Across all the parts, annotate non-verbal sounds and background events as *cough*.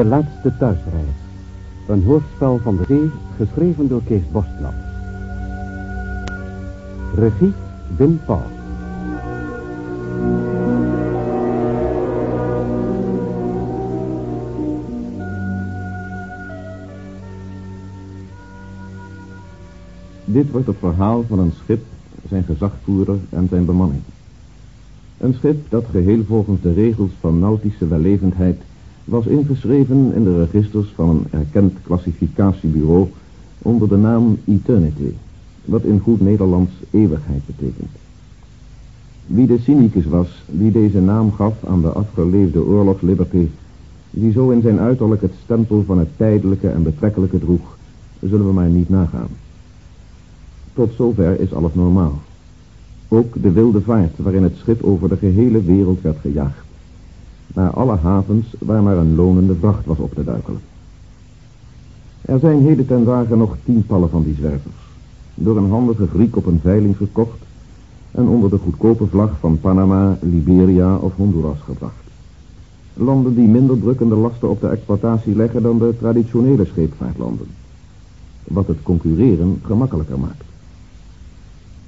De laatste thuisreis. Een hoorspel van de zee, geschreven door Kees Bostlap. Regie Wim Paul. Dit wordt het verhaal van een schip, zijn gezagvoerder en zijn bemanning. Een schip dat geheel volgens de regels van nautische wellevendheid was ingeschreven in de registers van een erkend klassificatiebureau onder de naam Eternity, wat in goed Nederlands eeuwigheid betekent. Wie de cynicus was die deze naam gaf aan de afgeleefde oorlogsliberty, die zo in zijn uiterlijk het stempel van het tijdelijke en betrekkelijke droeg, zullen we maar niet nagaan. Tot zover is alles normaal. Ook de wilde vaart waarin het schip over de gehele wereld werd gejaagd. Naar alle havens waar maar een lonende vracht was op te duikelen. Er zijn heden ten dagen nog tientallen van die zwervers. Door een handige Griek op een veiling gekocht en onder de goedkope vlag van Panama, Liberia of Honduras gebracht. Landen die minder drukkende lasten op de exploitatie leggen dan de traditionele scheepvaartlanden. Wat het concurreren gemakkelijker maakt.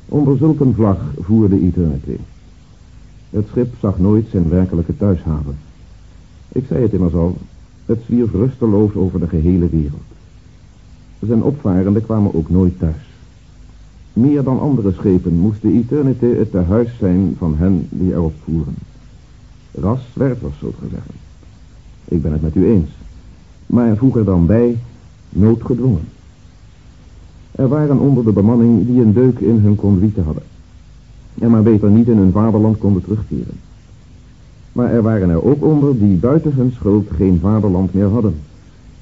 Onder zulke een vlag voerde Eternity. Het schip zag nooit zijn werkelijke thuishaven. Ik zei het immers al, het zwierf rusteloos over de gehele wereld. Zijn opvarenden kwamen ook nooit thuis. Meer dan andere schepen moest de Eternity het tehuis zijn van hen die erop voeren. Ras zwervers, zult ge zeggen. Ik ben het met u eens. Maar voeg er dan bij, noodgedwongen. Er waren onder de bemanning die een deuk in hun conduite hadden. En maar beter niet in hun vaderland konden terugkeren. Maar er waren er ook onder die buiten hun schuld geen vaderland meer hadden.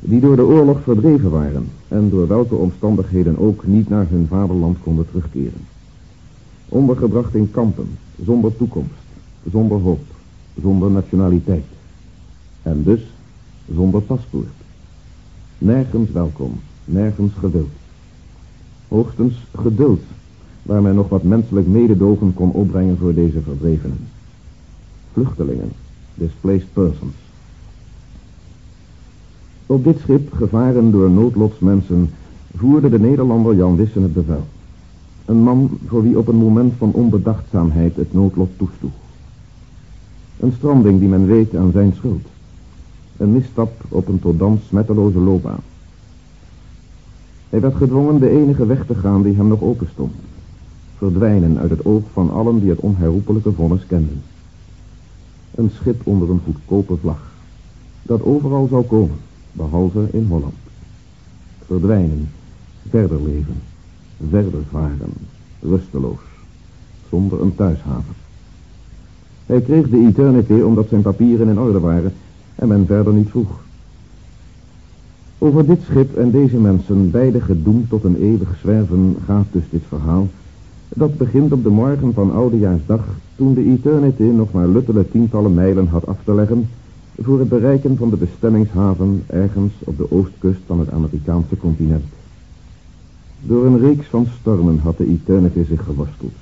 Die door de oorlog verdreven waren en door welke omstandigheden ook niet naar hun vaderland konden terugkeren. Ondergebracht in kampen, zonder toekomst, zonder hoop, zonder nationaliteit. En dus zonder paspoort. Nergens welkom, nergens gewild. Hoogstens geduld, waar men nog wat menselijk mededogen kon opbrengen voor deze verdrevenen. Vluchtelingen, displaced persons. Op dit schip, gevaren door noodlotsmensen, voerde de Nederlander Jan Wissen het bevel. Een man voor wie op een moment van onbedachtzaamheid het noodlot toesloeg. Een stranding die men weet aan zijn schuld. Een misstap op een tot dan smetteloze loopbaan. Hij werd gedwongen de enige weg te gaan die hem nog open stond. Verdwijnen uit het oog van allen die het onherroepelijke vonnis kenden. Een schip onder een goedkope vlag. Dat overal zou komen, behalve in Holland. Verdwijnen, verder leven, verder varen, rusteloos, zonder een thuishaven. Hij kreeg de Eternity omdat zijn papieren in orde waren en men verder niet vroeg. Over dit schip en deze mensen, beide gedoemd tot een eeuwig zwerven, gaat dus dit verhaal. Dat begint op de morgen van Oudejaarsdag, toen de Eternity nog maar luttele tientallen mijlen had af te leggen voor het bereiken van de bestemmingshaven ergens op de oostkust van het Amerikaanse continent. Door een reeks van stormen had de Eternity zich geworsteld.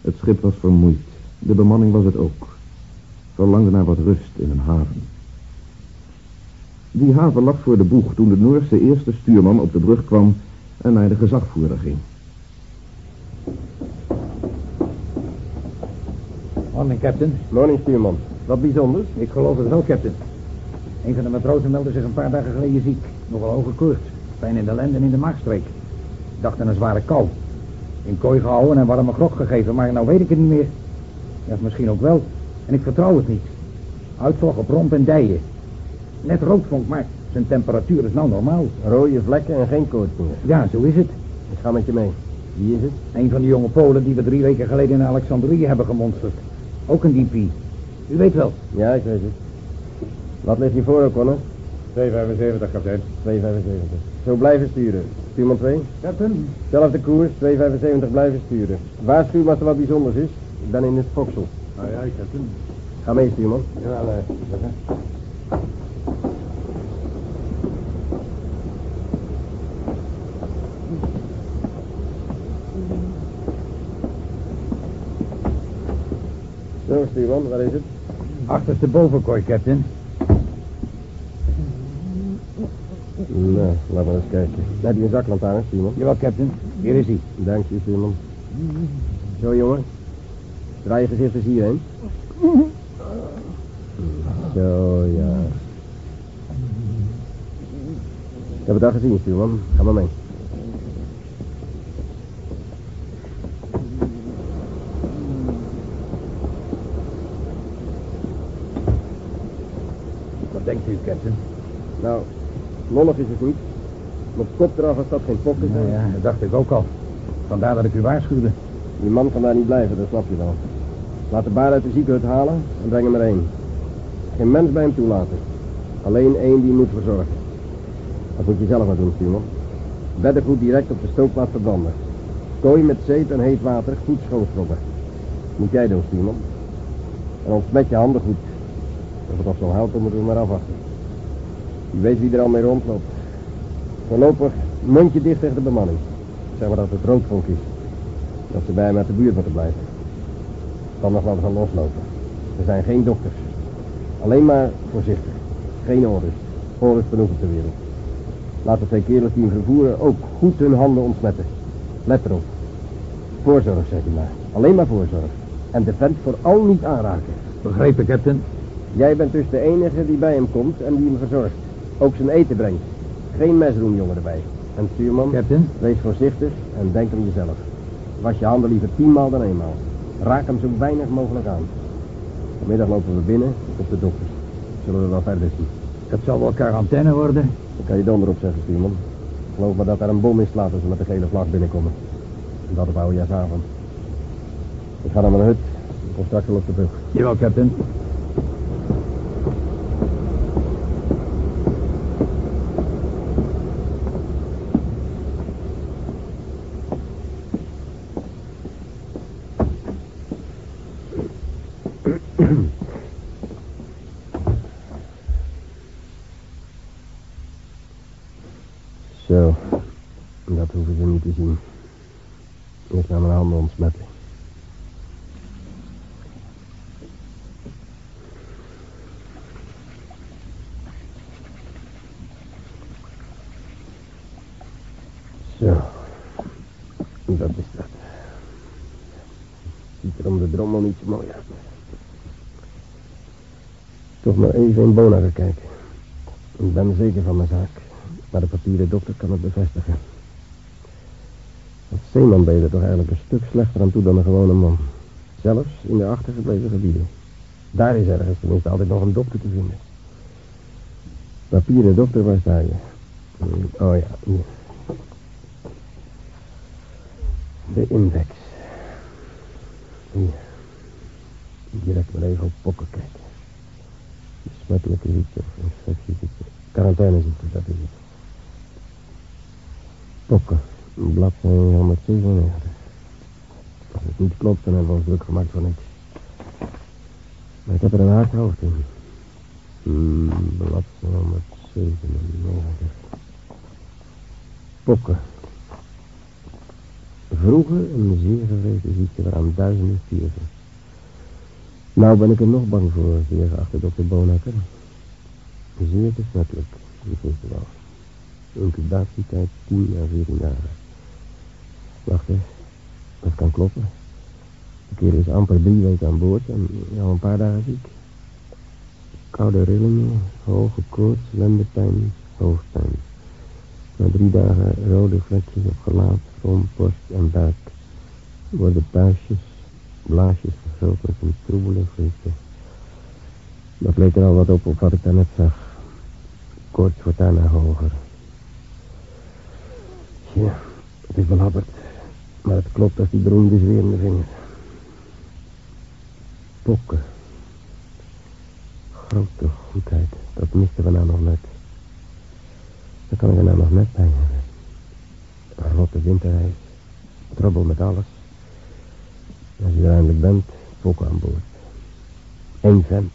Het schip was vermoeid, de bemanning was het ook. Verlangde naar wat rust in een haven. Die haven lag voor de boeg toen de Noorse eerste stuurman op de brug kwam en naar de gezagvoerder ging. Morning, captain. Morning, stuurman. Wat bijzonders? Ik geloof het wel, captain. Een van de matrozen meldde zich een paar dagen geleden ziek. Nogal hoge koorts. Pijn in de lenden en in de maagstreek. Dacht aan een zware kou. In kooi gehouden en warme grog gegeven, maar nou weet ik het niet meer. Ja, misschien ook wel. En ik vertrouw het niet. Uitslag op romp en dijen. Net roodvonk, maar zijn temperatuur is nou normaal. Rode vlekken en geen koorts meer. Ja, zo is het. Ik ga met je mee. Wie is het? Een van de jonge Polen die we drie weken geleden in Alexandrië hebben gemonsterd. Ook een DP. U weet wel. Ja, ik weet het. Wat ligt hier voor, O'Connor? 275, kapitein. 275. Zo blijven sturen. Stuurman 2. Captain. Zelfde koers, 275 blijven sturen. Waarschuw als er wat bijzonders is. Ik ben in het foksel. Ah ja, captain. Ga mee, stuurman. Ja, nee. Zo, stuurman, waar is het? Achterste bovenkooi, captain. Nou, laten we eens kijken. Heb je een zaklantaarn, Simon? Jawel, captain. Hier is hij. Dank je, Simon. Zo, jongen. Draai je gezicht eens hierheen. Zo, ja. Ik heb het al gezien, Simon. Ga maar mee. Wat denkt u, captain? Nou, lollig is het niet. Met kop eraf als dat geen pokken zijn. Nou ja, dat dacht ik ook al. Vandaar dat ik u waarschuwde. Die man kan daar niet blijven, dat snap je wel. Laat de baar uit de ziekenhuis halen en breng hem erheen. Geen mens bij hem toelaten. Alleen één die moet verzorgen. Dat moet je zelf maar doen, Simon. Beddengoed direct op de stookplaats verbranden. Kooi met zeep en heet water goed schoonschrobben. Moet jij doen, Simon. En ontsmet je handen goed. Of het zo'n hout, dan moeten we maar afwachten. Je weet wie er al mee rondloopt. Voorlopig mondje dicht tegen de bemanning. Zeg maar dat het roodvonk is. Dat ze bij hem uit de buurt moeten blijven. Dan nog laten gaan loslopen. Er zijn geen dokters. Alleen maar voorzichtig. Geen onrust. Onrust genoeg op de wereld. Laat de twee kerels die hem vervoeren ook goed hun handen ontsmetten. Let erop. Voorzorg, zeg je maar. Alleen maar voorzorg. En de vent vooral niet aanraken. Begrepen, captain? Jij bent dus de enige die bij hem komt en die hem verzorgt. Ook zijn eten brengt. Geen mesroemjongen erbij. En stuurman, Captain? wees voorzichtig en denk om jezelf. Was je handen liever tienmaal dan eenmaal. Raak hem zo weinig mogelijk aan. Vanmiddag lopen we binnen op de dokters. Zullen we wel verder zien. Dat zal wel quarantaine worden. Dan kan je donder op zeggen, stuurman. Geloof me dat er een bom is slaat als we met de gele vlag binnenkomen. En dat op oudejaarsavond. Ik ga naar mijn hut. Ik kom straks wel op de brug. Jawel, captain. Zo, dat hoeven ze niet te zien. Eerst naar mijn handen ontsmetten. Zo, dat is dat. Ziet er om de drommel niet zo mooi uit. Toch maar even in Bona kijken. Ik ben zeker van mijn zaak. Maar de papieren dokter kan het bevestigen. Dat zeeman deed er toch eigenlijk een stuk slechter aan toe dan een gewone man. Zelfs in de achtergebleven gebieden. Daar is ergens tenminste altijd nog een dokter te vinden. Papieren dokter, waar sta je? Hmm, Oh ja, hier. De index. Hier. Direct maar even op pokken kijken. Besmettelijke ziekte of infectieziekte. Quarantaineziekte, dat is het. Pokken, bladzijde 197. Als het niet klopt, dan hebben we ons druk gemaakt voor niks. Maar ik heb er een hard hoofd in. Hmm, bladzijde 197. Pokken. Vroeger een zeer gevreesde ziekte waaraan duizenden stierven. Nou ben ik er nog bang voor, geachte dokter Bonakker. Zeer besmettelijk, die wist u wel. Incubatietijd 10 à 14 dagen. Wacht eens, dat kan kloppen. De kerel is amper drie weken aan boord en al een paar dagen ziek. Koude rillingen, hoge koorts, lendepijn, hoofdpijn. Na drie dagen rode vlekjes op gelaat, romp, borst en buik. Worden puistjes, blaasjes gevuld met een troebele vreugde. Dat leek er al wat op op wat ik daarnet zag. Koorts wordt daarna hoger. Ja, het is belabberd. Maar het klopt als die beroemde zwerende vinger. Pokken. Grote goedheid. Dat misten we nou nog net. Daar kan ik er nou nog net bij hebben. Een rotte winterreis. Trouble met alles. Als je er eindelijk bent, pokken aan boord. Eén vent.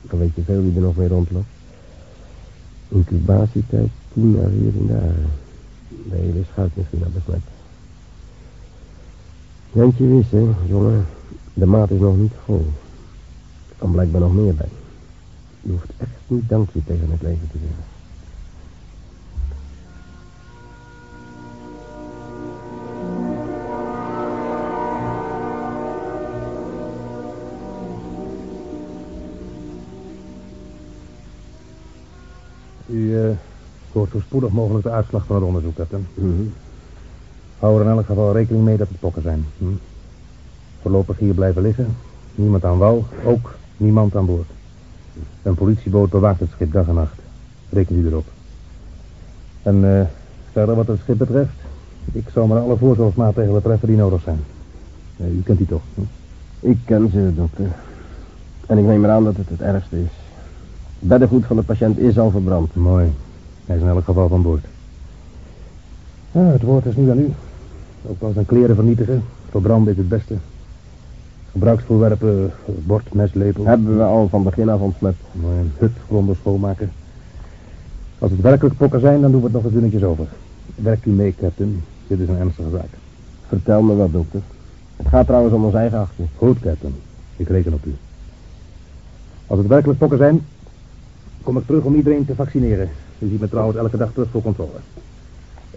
Dan weet je veel wie er nog mee rondloopt. Incubatietijd 10 à 14 dagen. De hele schuit misschien al besmet. Jantje wist, hè, jongen. De maat is nog niet vol. Er kan blijkbaar nog meer bij. Je hoeft echt niet dankje tegen het leven te zeggen. U eh hoort zo spoedig mogelijk de uitslag van het onderzoek, captain. Mhm. Hou er in elk geval rekening mee dat het pokken zijn. Hm? Voorlopig hier blijven liggen. Niemand aan wal, ook niemand aan boord. Een politieboot bewaakt het schip dag en nacht. Reken u erop. En eh, verder wat het schip betreft, ik zal maar alle voorzorgsmaatregelen treffen die nodig zijn. Eh, u kent die toch? Hm? Ik ken ze, dokter. En ik neem eraan dat het het ergste is. Beddengoed van de patiënt is al verbrand. Mooi. Hij is in elk geval van boord. Ja, het woord is nu aan u. Ook wel zijn kleren vernietigen. Verbranden is het beste. Gebruiksvoorwerpen, bord, mes, lepel. Hebben we al van begin af ontsmet. Mooi, een hut grondig schoonmaken. Als het werkelijk pokken zijn, dan doen we het nog eens dunnetjes over. Werkt u mee, captain. Dit is een ernstige zaak. Vertel me wat, dokter. Het gaat trouwens om ons eigen achtje. Goed, captain. Ik reken op u. Als het werkelijk pokken zijn, kom ik terug om iedereen te vaccineren. U ziet me trouwens elke dag terug voor controle.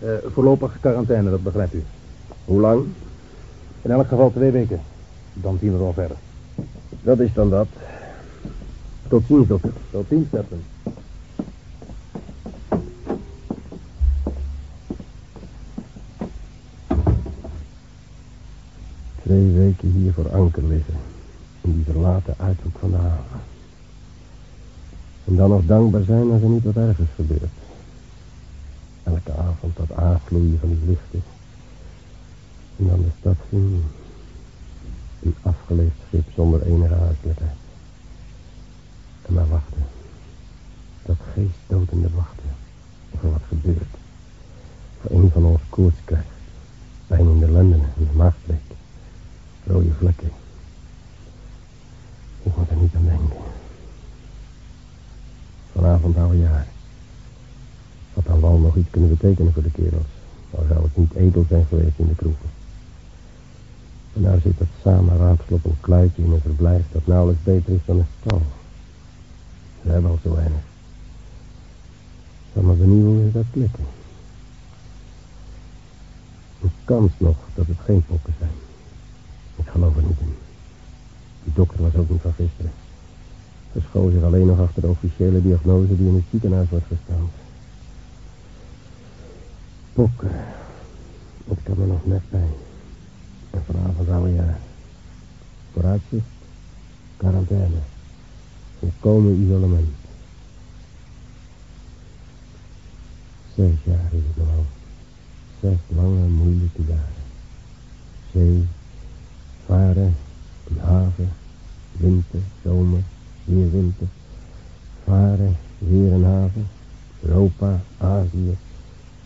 Eh, voorlopig quarantaine, dat begrijpt u. Hoe lang? In elk geval twee weken. Dan zien we wel verder. Dat is dan dat. Tot ziens, dokter. Tot ziens, captain. Twee weken hier voor anker liggen. In die verlaten uithoek van de haven. En dan nog dankbaar zijn als er niet wat ergens gebeurt. Elke avond dat aanvloeien van die lichten. En dan de stad zien. Een afgeleefd schip zonder enige huiselijkheid. En maar wachten. Dat geestdodende wachten. Of wat gebeurt. Of een van ons koorts krijgt. Pijn in de lendenen en de maagdleek. Rode vlekken. Ik moet er niet aan denken. Vanavond oude jaar. Had dan wel nog iets kunnen betekenen voor de kerels. Al zou het niet edel zijn geweest in de kroegen. En nou zit dat samen raadsel op een kluitje in een verblijf dat nauwelijks beter is dan een stal. Ze hebben al zo weinig. Zal maar benieuwen hoe dat klikken. Een kans nog dat het geen pokken zijn. Ik geloof er niet in. Die dokter was ook niet van gisteren. Zich alleen nog achter de officiële diagnose die in het ziekenhuis wordt gesteld. Pokken. Het kan er nog net bij. En vanavond oude jaar. Vooruitzicht. Quarantaine. Volkomen isolement. Zes jaar is het al. Zes lange, moeilijke jaren. Zee, varen, haven, winter, zomer, weer winter. Varen, weer een haven. Europa, Azië,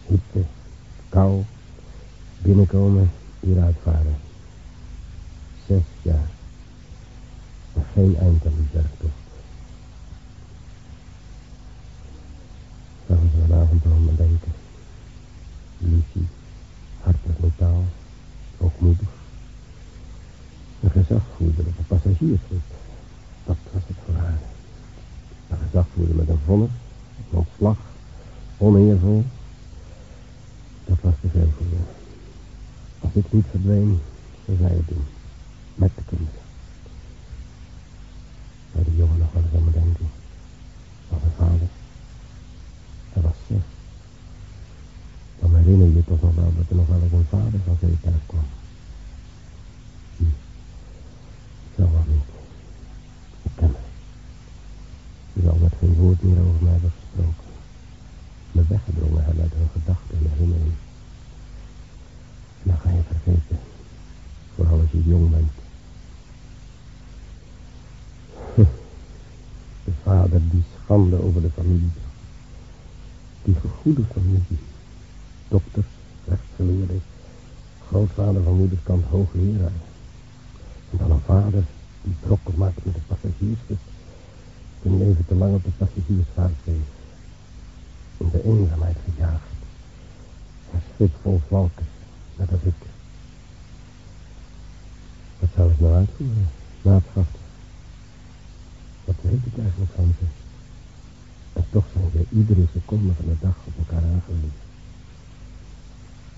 hitte, kou. Binnenkomen, hier uitvaren. Zes jaar. Maar geen eind aan die bergtocht. Zouden ze vanavond al me denken. Lucie, hartig metaal, hoogmoedig. Een gezagvoerder op een passagiersschip. Dat was het voor haar. Een gezagvoerder met een vonnis, een ontslag, oneervol. Dat was te veel voor haar. Als ik niet verdween, zou zij het doen. Met de kinderen. Zou die jongen nog wel eens aan me denken. Als een vader. Hij was zes. Dan herinner je toch nog wel dat er nog wel een vader van zee kwam. Hm. Zo wel niet. Ik ken haar. Ze zal met geen woord meer over mij hebben gesproken. Me weggedrongen hebben uit hun gedachten en herinnering. En dan ga je vergeten. Vooral als je jong bent. *laughs* De vader die schande over de familie. Die goede familie. Dokters, rechtsgeleerden, grootvader van moederskant hoogleraar. En dan een vader die brokken maakt met de passagiersschip. Zijn leven te lang op de passagiersvaart bleef. In de eenzaamheid gejaagd. Een schip vol valken, net als ik. Wat zou ik nou uitvoeren, vasten? Wat weet ik eigenlijk van ze? En toch zijn we iedere seconde van de dag op elkaar aangewezen.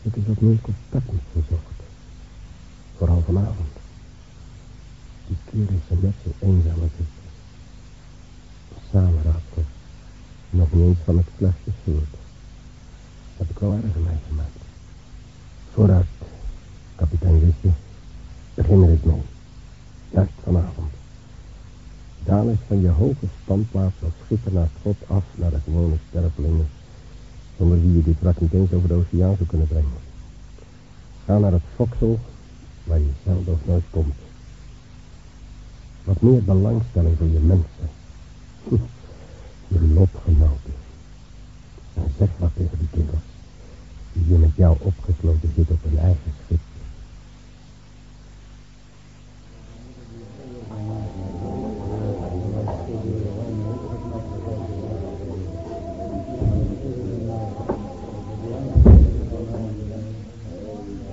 Het is wat meer contact met ze zocht. Vooral vanavond. Die keer is net zo eenzaam als ik. Nog niet eens van het slechtste soort. Heb ik wel erger meegemaakt. Vooruit, kapitein Witje. Begin er eens mee. Juist vanavond. Daal eens van je hoge standplaats als schipper naar God af naar de gewone stervelingen. Zonder wie je dit wrak niet eens over de oceaan zou kunnen brengen. Ga naar het foksel waar je zelden nooit komt. Wat meer belangstelling voor je mensen. *laughs* Je lotgenoten. En zeg wat tegen die kinders. Die hier met jou opgesloten zitten op hun eigen schip.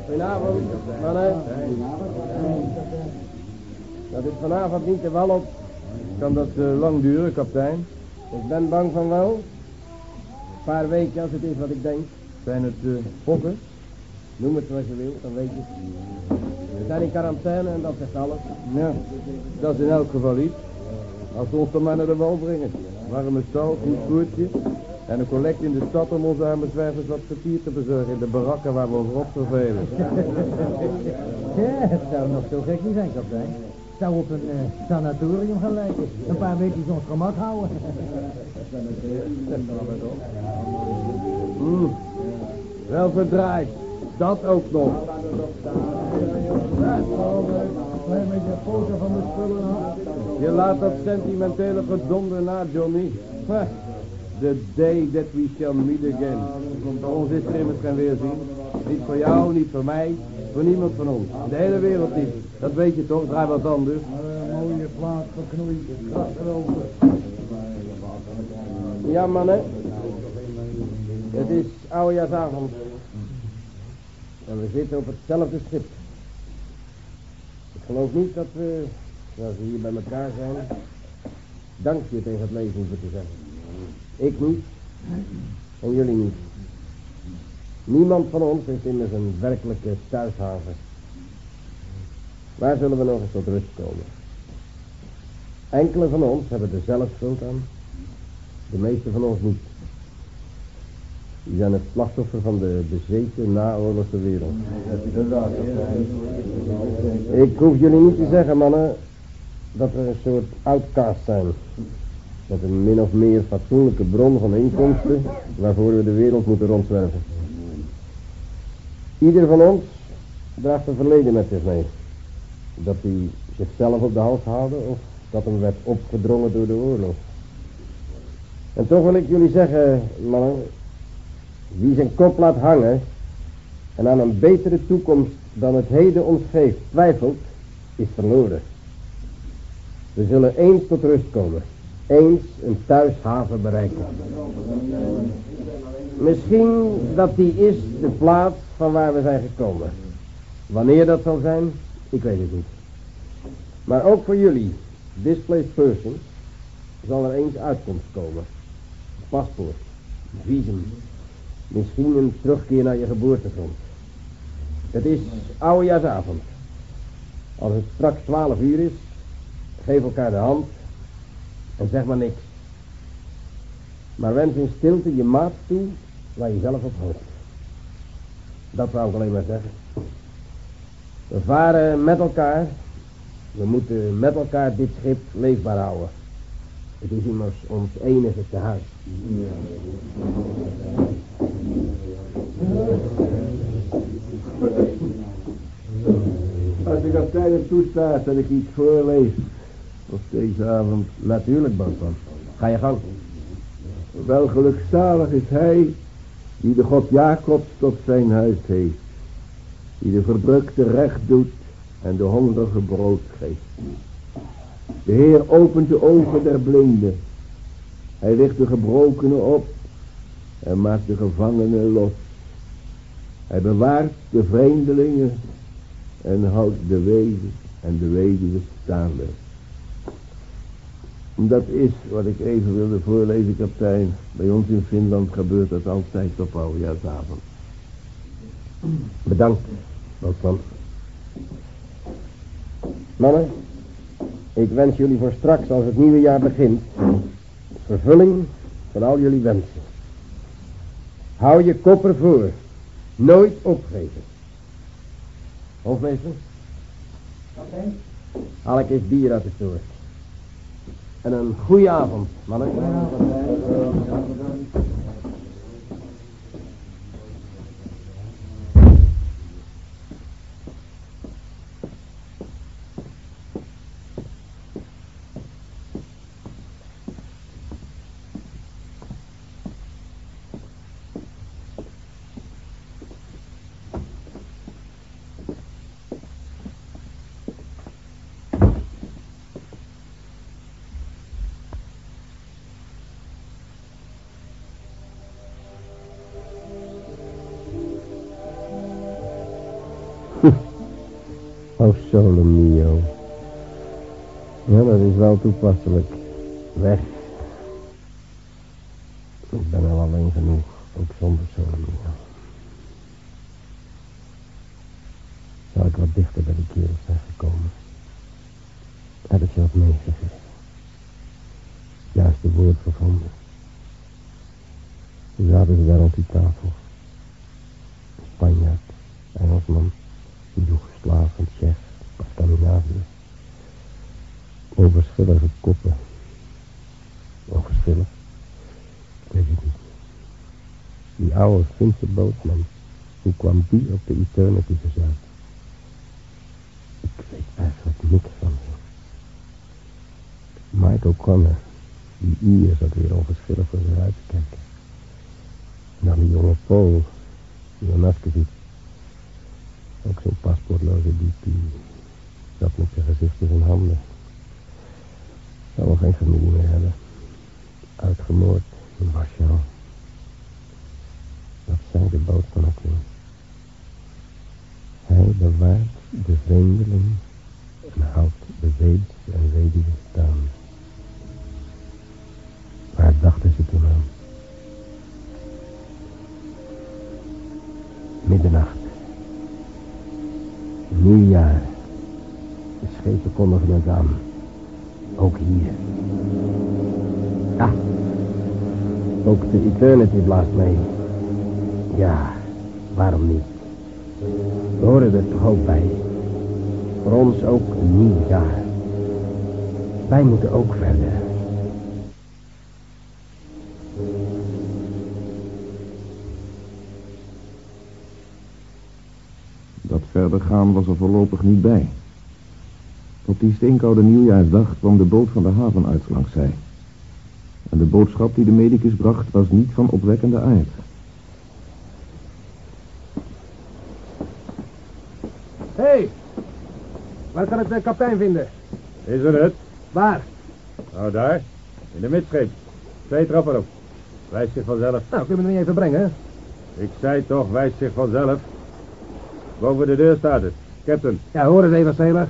Goedenavond, mannen. Dat is vanavond niet de wal op. Kan dat eh, lang duren, kapitein? Ik ben bang van wel. Een paar weken als het is wat ik denk. Zijn het uh, fokken? Noem het zoals je wil, dan weet je. We zijn in quarantaine en dat zegt alles. Ja, dat is in elk geval iets. Als we ons dan maar naar de wal brengen. Warme stal, goed koertje. En een collect in de stad om onze arme zwervers wat vertier te bezorgen in de barakken waar we ons rot vervelen. *laughs* Ja, het zou nog zo gek niet zijn, kapitein. Zou op een eh, sanatorium gaan lijken. Een paar weekjes ons gemak houden. Wel verdraaid. Dat ook nog. Je laat dat sentimentele gedonder na, Johnny. The day that we shall meet again. Voor ons is er geen weerzien. Niet voor jou, niet voor mij, voor niemand van ons. De hele wereld niet. Dat weet je toch, draai wat anders. Een mooie plaats voor knoei. Gras erover. Ja, mannen. Het is oudejaarsavond. En we zitten op hetzelfde schip. Ik geloof niet dat we, zoals we hier bij elkaar zijn, dankje tegen het leven hoeven te zeggen. Ik niet. En jullie niet. Niemand van ons heeft immers een werkelijke thuishaven. Waar zullen we nog eens tot rust komen? Enkele van ons hebben er zelf schuld aan. De meeste van ons niet. Die zijn het slachtoffer van de bezeten naoorlogse wereld. Ik hoef jullie niet te zeggen, mannen, dat we een soort outcast zijn. Met een min of meer fatsoenlijke bron van inkomsten waarvoor we de wereld moeten rondzwerven. Ieder van ons draagt een verleden met zich mee. Dat hij zichzelf op de hals haalde of dat hem werd opgedrongen door de oorlog. En toch wil ik jullie zeggen, mannen, wie zijn kop laat hangen en aan een betere toekomst dan het heden ons geeft twijfelt, is verloren. We zullen eens tot rust komen, eens een thuishaven bereiken. Misschien dat die is de plaats van waar we zijn gekomen. Wanneer dat zal zijn, ik weet het niet. Maar ook voor jullie, displaced persons, zal er eens uitkomst komen. Paspoort, visum, misschien een terugkeer naar je geboortegrond. Het is oudejaarsavond. Als het straks twaalf uur is, geef elkaar de hand en zeg maar niks. Maar wens in stilte je maat toe waar je zelf op hoopt. Dat zou ik alleen maar zeggen. We varen met elkaar. We moeten met elkaar dit schip leefbaar houden. Het is immers ons enige tehuis. Als de kapitein het toestaat dat ik iets voorlees. Of deze avond. Natuurlijk, Bosman. Ga je gang. Wel gelukzalig is hij die de God Jacobs tot zijn huis heeft. Die de verdrukte recht doet en de hongerige brood geeft. De Heer opent de ogen der blinden. Hij licht de gebrokenen op en maakt de gevangenen los. Hij bewaart de vreemdelingen en houdt de wezen en de weduwe staande. Dat is wat ik even wilde voorlezen, kapitein. Bij ons in Finland gebeurt dat altijd op oudejaarsavond. Bedankt, Bosman. Mannen, ik wens jullie voor straks, als het nieuwe jaar begint, vervulling van al jullie wensen. Hou je kop ervoor. Nooit opgeven. Hofmeester? Haal ik eens bier uit de soort. En een goede avond, mannen. Oh, sole mio. Ja, dat is wel toepasselijk. Weg. Ik ben al alleen genoeg, ook zonder sole mio. Zou ik wat dichter bij de kerel zijn gekomen, heb ik je wat meegegeven. Juist de woord gevonden. Toen zaten ze daar op die tafel. Spanjaard, Engelsman, Joegoslaaf en Tsjech, Scandinavië. Onverschillige koppen. Onverschillig? Ik weet het niet. Die oude Finse bootman, hoe kwam die op de Eternity gezet? Ik weet eigenlijk niks van hem. Michael Connor, die Ier zat weer onverschillig voor zich uit te kijken. En dan die jonge die Anaskevich. Ook zo'n paspoortloze DP. Zat met zijn gezicht in zijn handen. Zou wel geen familie meer hebben. Uitgemoord in Warschau. Dat zei de ook weer. Hij bewaart de vreemdeling en houdt de wees en weduwe staan. Waar dachten ze toen aan? Middernacht. Nieuwjaar. De schepen kondigen het aan. Ook hier. Ja. Ook de Eternity blaast mee. Ja, waarom niet? We horen er toch ook bij. Voor ons ook een nieuw jaar. Wij moeten ook verder. Dat verder gaan was er voorlopig niet bij. Op die steenkoude nieuwjaarsdag kwam de boot van de haven uit langs zij. En de boodschap die de medicus bracht was niet van opwekkende aard. Hé, hey, waar kan ik de kapitein vinden? Is er het? Waar? Nou, daar. In de midscheep. Twee trappen op. Wijst zich vanzelf. Nou, kun je me niet even brengen? Ik zei toch, wijst zich vanzelf. Boven de deur staat het. Captain. Ja, hoor eens even, Sailor.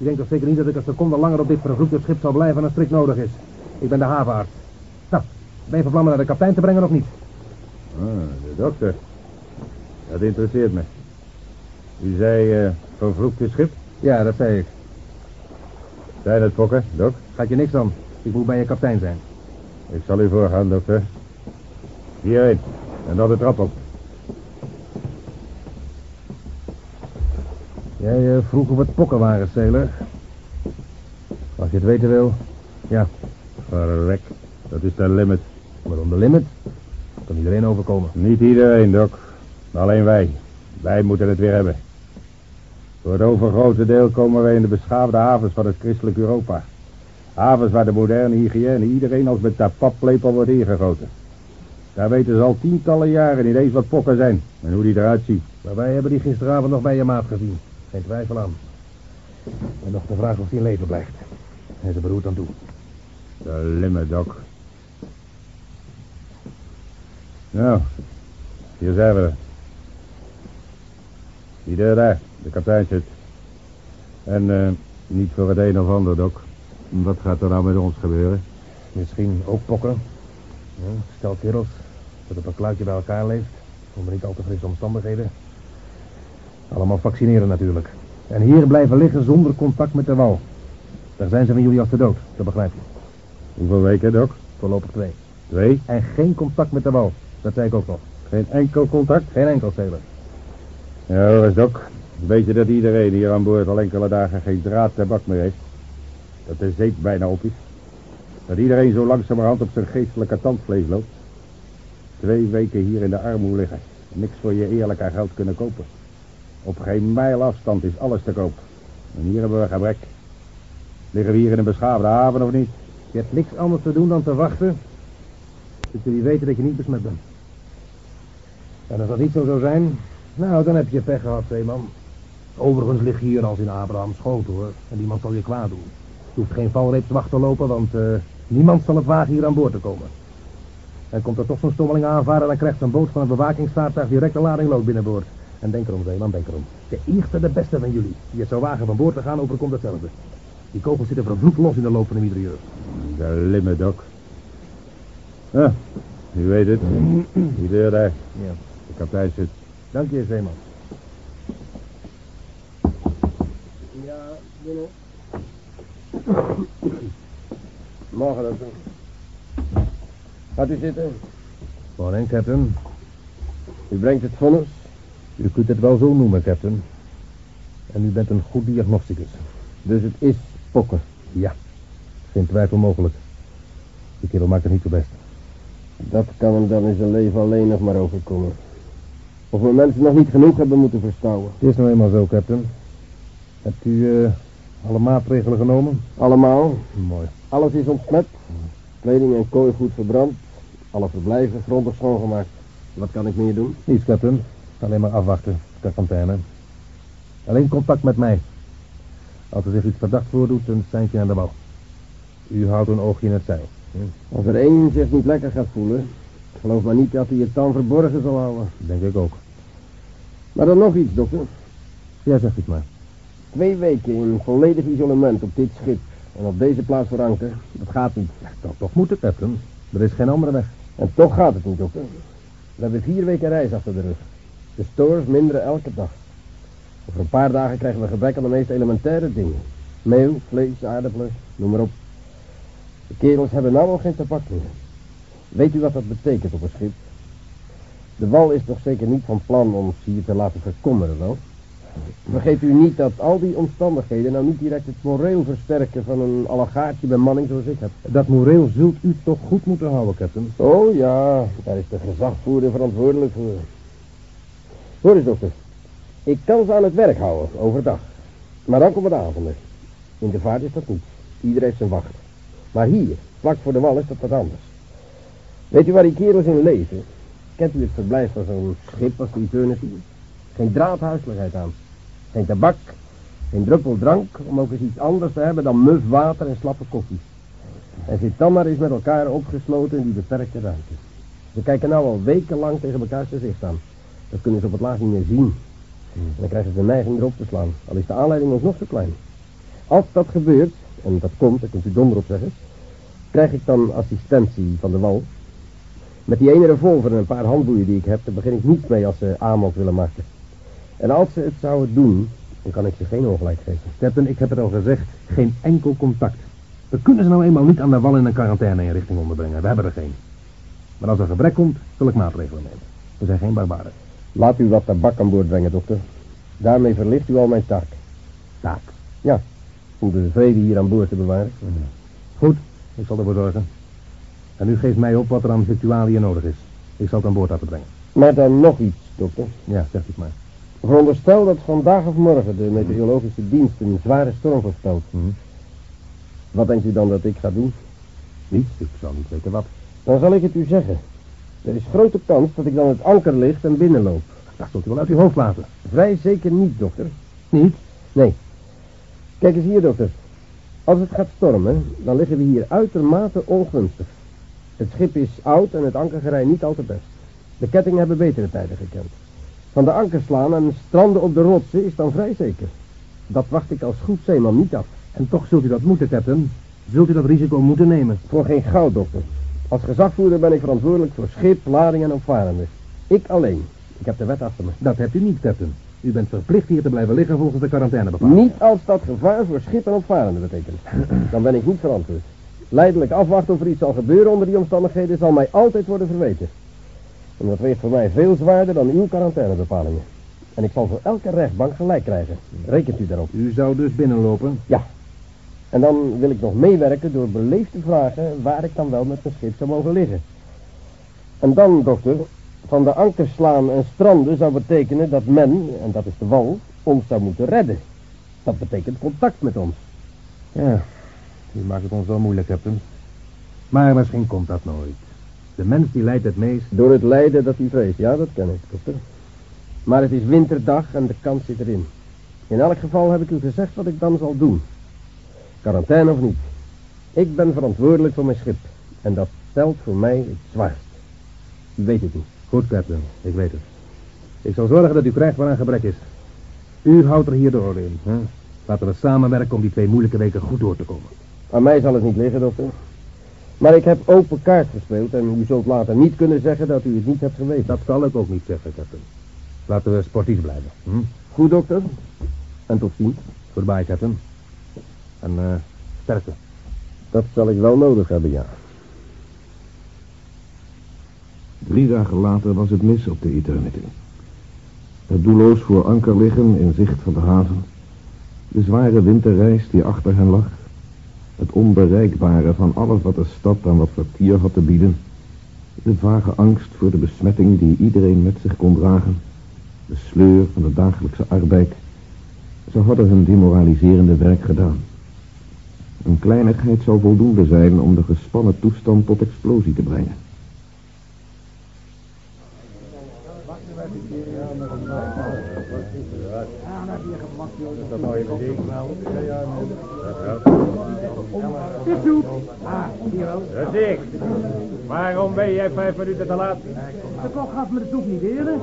Je denkt toch zeker niet dat ik een seconde langer op dit vervloekte schip zal blijven dan strikt nodig is. Ik ben de havenarts. Nou, ben je van plan naar de kapitein te brengen of niet? Ah, de dokter. Dat interesseert me. U zei uh, vervloekte schip? Ja, dat zei ik. Zijn het fokken, dok? Gaat je niks aan. Ik moet bij je kapitein zijn. Ik zal u voorgaan, dokter. Hierheen. En dan de trap op. Jij uh, vroeg of het pokken waren, Sailor. Als je het weten wil, ja. Verrek, dat is de limit. Waarom de limit? Kan iedereen overkomen. Niet iedereen, Doc. Alleen wij. Wij moeten het weer hebben. Voor het overgrote deel komen wij in de beschaafde havens van het christelijk Europa. Havens waar de moderne hygiëne iedereen als met de paplepel wordt ingegoten. Daar weten ze al tientallen jaren niet eens wat pokken zijn en hoe die eruit zien. Maar wij hebben die gisteravond nog bij je maat gezien. Geen twijfel aan. En nog de vraag of hij in leven blijft. Hij is er beroerd aan toe. De limit, Doc. Nou, hier zijn we. Die deur daar, de kapitein zit. En uh, niet voor het een of ander, Doc. Wat gaat er nou met ons gebeuren? Misschien ook pokken. Ja, stel kerels dat op een kluitje bij elkaar leeft. Onder niet al te frisse omstandigheden. Allemaal vaccineren natuurlijk. En hier blijven liggen zonder contact met de wal. Daar zijn ze van jullie als de dood, dat begrijp je. Hoeveel weken, Doc? Voorlopig twee. Twee? En geen contact met de wal. Dat zei ik ook nog. Geen enkel contact? Geen enkel, sailor. Ja, hoor eens, Doc. Weet je dat iedereen hier aan boord al enkele dagen geen draad tabak meer heeft? Dat de zeep bijna op is? Dat iedereen zo langzamerhand op zijn geestelijke tandvlees loopt? Twee weken hier in de armoede liggen. Niks voor je eerlijk aan geld kunnen kopen. Op geen mijl afstand is alles te koop. En hier hebben we gebrek. Liggen we hier in een beschaafde haven of niet? Je hebt niks anders te doen dan te wachten. Dat jullie weten dat je niet besmet bent. En als dat niet zo zou zijn, nou, dan heb je pech gehad, zeeman. Overigens lig je hier als in Abraham's schoot, hoor. En niemand zal je kwaad doen. Je hoeft geen valreeps wacht te lopen, want eh, niemand zal het wagen hier aan boord te komen. En komt er toch zo'n stommeling aanvaren, dan krijgt een boot van een bewakingsvaartuig direct een lading lood binnenboord. En denk erom, zeeman, denk erom. De eerste, de beste van jullie, die het zou wagen van boord te gaan, overkomt hetzelfde. Die kogels zitten vervloekt los in de loop van de mitrailleur. De limit, Doc. Ja, u weet het. Die deur daar. Ja. De kapitein zit. Dank je, zeeman. Ja, binnen. Morgen, dokter. Gaat u zitten. Morning, captain. U brengt het vonnis. U kunt het wel zo noemen, captain. En u bent een goed diagnosticus. Dus het is pokken. Ja, geen twijfel mogelijk. Die kerel maakt het niet zo best. Dat kan hem dan in zijn leven alleen nog maar overkomen. Of we mensen nog niet genoeg hebben moeten verstouwen. Het is nou eenmaal zo, captain. Hebt u eh, alle maatregelen genomen? Allemaal. Mooi. Alles is ontsmet. Kleding en kooi goed verbrand. Alle verblijven grondig schoongemaakt. Wat kan ik meer doen? Niets, captain. Alleen maar afwachten. Quarantaine. Alleen contact met mij. Als er zich iets verdacht voordoet, een seintje aan de bal. U houdt een oogje in het zeil. Als er één zich niet lekker gaat voelen, geloof maar niet dat hij het dan verborgen zal houden. Denk ik ook. Maar dan nog iets, dokter. Ja, zeg iets maar. Twee weken in volledig isolement op dit schip en op deze plaats voor anker, dat gaat niet. Dat zou toch moeten, captain. Er is geen andere weg. En toch gaat het niet, dokter. We hebben vier weken reis achter de rug. De stores minderen elke dag. Over een paar dagen krijgen we gebrek aan de meest elementaire dingen. Meel, vlees, aardappelen, noem maar op. De kerels hebben nou al geen tabak meer. Weet u wat dat betekent op een schip? De wal is toch zeker niet van plan om ze hier te laten verkommeren, wel? Vergeet u niet dat al die omstandigheden nou niet direct het moreel versterken van een allegaartje bemanning zoals ik heb. Dat moreel zult u toch goed moeten houden, captain. Oh ja, daar is de gezagvoerder verantwoordelijk voor. Hoor eens, dokter. Ik kan ze aan het werk houden, overdag. Maar dan komen de avonden. In de vaart is dat niet. Iedereen heeft zijn wacht. Maar hier, vlak voor de wal, is dat wat anders. Weet u waar die kerels in leven? Kent u het verblijf van zo'n schip als de Eternity? Geen draadhuiselijkheid aan. Geen tabak. Geen druppel drank, om ook eens iets anders te hebben dan muf water en slappe koffie. En zit dan maar eens met elkaar opgesloten in die beperkte ruimte. Ze kijken nou al wekenlang tegen elkaar gezicht aan. Dat kunnen ze op het laatst niet meer zien. En dan krijgen ze de neiging erop te slaan, al is de aanleiding ons nog zo klein. Als dat gebeurt, en dat komt, daar kunt u donder op zeggen, krijg ik dan assistentie van de wal. Met die ene revolver en een paar handboeien die ik heb, daar begin ik niets mee als ze amok willen maken. En als ze het zouden doen, dan kan ik ze geen ongelijk geven. Captain, ik heb het al gezegd. Geen enkel contact. We kunnen ze nou eenmaal niet aan de wal in een quarantaine-inrichting onderbrengen. We hebben er geen. Maar als er gebrek komt, zal ik maatregelen nemen. We zijn geen barbaren. Laat u wat tabak aan boord brengen, dokter. Daarmee verlicht u al mijn taak. Taak. Ja, om de vrede hier aan boord te bewaren. Goed, ik zal ervoor zorgen. En u geeft mij op wat er aan victualiën nodig is. Ik zal het aan boord laten brengen. Maar dan nog iets, dokter. Ja, zeg het maar. Veronderstel dat vandaag of morgen de meteorologische dienst een zware storm voorspelt. Mhm. Wat denkt u dan dat ik ga doen? Niets, ik zal niet weten wat. Dan zal ik het u zeggen. Er is grote kans dat ik dan het anker licht en binnenloop. Dat zult u wel uit uw hoofd laten. Vrij zeker niet, dokter. Niet? Nee. Kijk eens hier, dokter. Als het gaat stormen, dan liggen we hier uitermate ongunstig. Het schip is oud en het ankergerei niet al te best. De kettingen hebben betere tijden gekend. Van de anker slaan en stranden op de rotsen is dan vrij zeker. Dat wacht ik als goed zeeman niet af. En toch zult u dat moeten, captain. Zult u dat risico moeten nemen. Voor geen goud, dokter. Als gezagvoerder ben ik verantwoordelijk voor schip, lading en opvarenden. Ik alleen. Ik heb de wet achter me. Dat hebt u niet, captain. U bent verplicht hier te blijven liggen volgens de quarantainebepaling. Niet als dat gevaar voor schip en opvarenden betekent. Dan ben ik niet verantwoord. Leidelijk afwachten of er iets zal gebeuren onder die omstandigheden zal mij altijd worden verweten. En dat weegt voor mij veel zwaarder dan uw quarantainebepalingen. En ik zal voor elke rechtbank gelijk krijgen. Rekent u daarop? U zou dus binnenlopen? Ja. En dan wil ik nog meewerken door beleefd te vragen waar ik dan wel met mijn schip zou mogen liggen. En dan, dokter, van de ankers slaan en stranden zou betekenen dat men, en dat is de wal, ons zou moeten redden. Dat betekent contact met ons. Ja, u maakt het ons wel moeilijk, captain. Maar misschien komt dat nooit. De mens die lijdt het meest. Door het lijden dat hij vreest, ja, dat ken ik, dokter. Maar het is winterdag en de kans zit erin. In elk geval heb ik u gezegd wat ik dan zal doen. Quarantaine of niet. Ik ben verantwoordelijk voor mijn schip. En dat telt voor mij het zwaarst. U weet het niet. Goed, captain. Ik weet het. Ik zal zorgen dat u krijgt waar aan gebrek is. U houdt er hier de orde in. Hè? Laten we samenwerken om die twee moeilijke weken goed door te komen. Aan mij zal het niet liggen, dokter. Maar ik heb open kaart gespeeld en u zult later niet kunnen zeggen dat u het niet hebt geweten. Dat zal ik ook niet zeggen, captain. Laten we sportief blijven. Hm? Goed, dokter. En tot ziens. Goodbye, captain. En eh sterkte. Dat zal ik wel nodig hebben, ja. Drie dagen later was het mis op de Eternity. Het doelloos voor anker liggen in zicht van de haven. De zware winterreis die achter hen lag. Het onbereikbare van alles wat de stad aan wat vertier had te bieden. De vage angst voor de besmetting die iedereen met zich kon dragen. De sleur van de dagelijkse arbeid. Ze hadden hun demoraliserende werk gedaan. Een kleinigheid zou voldoende zijn om de gespannen toestand tot explosie te brengen. Dat zie ik. Waarom ben jij vijf minuten te laat? De kok gaf me de soep niet eerder.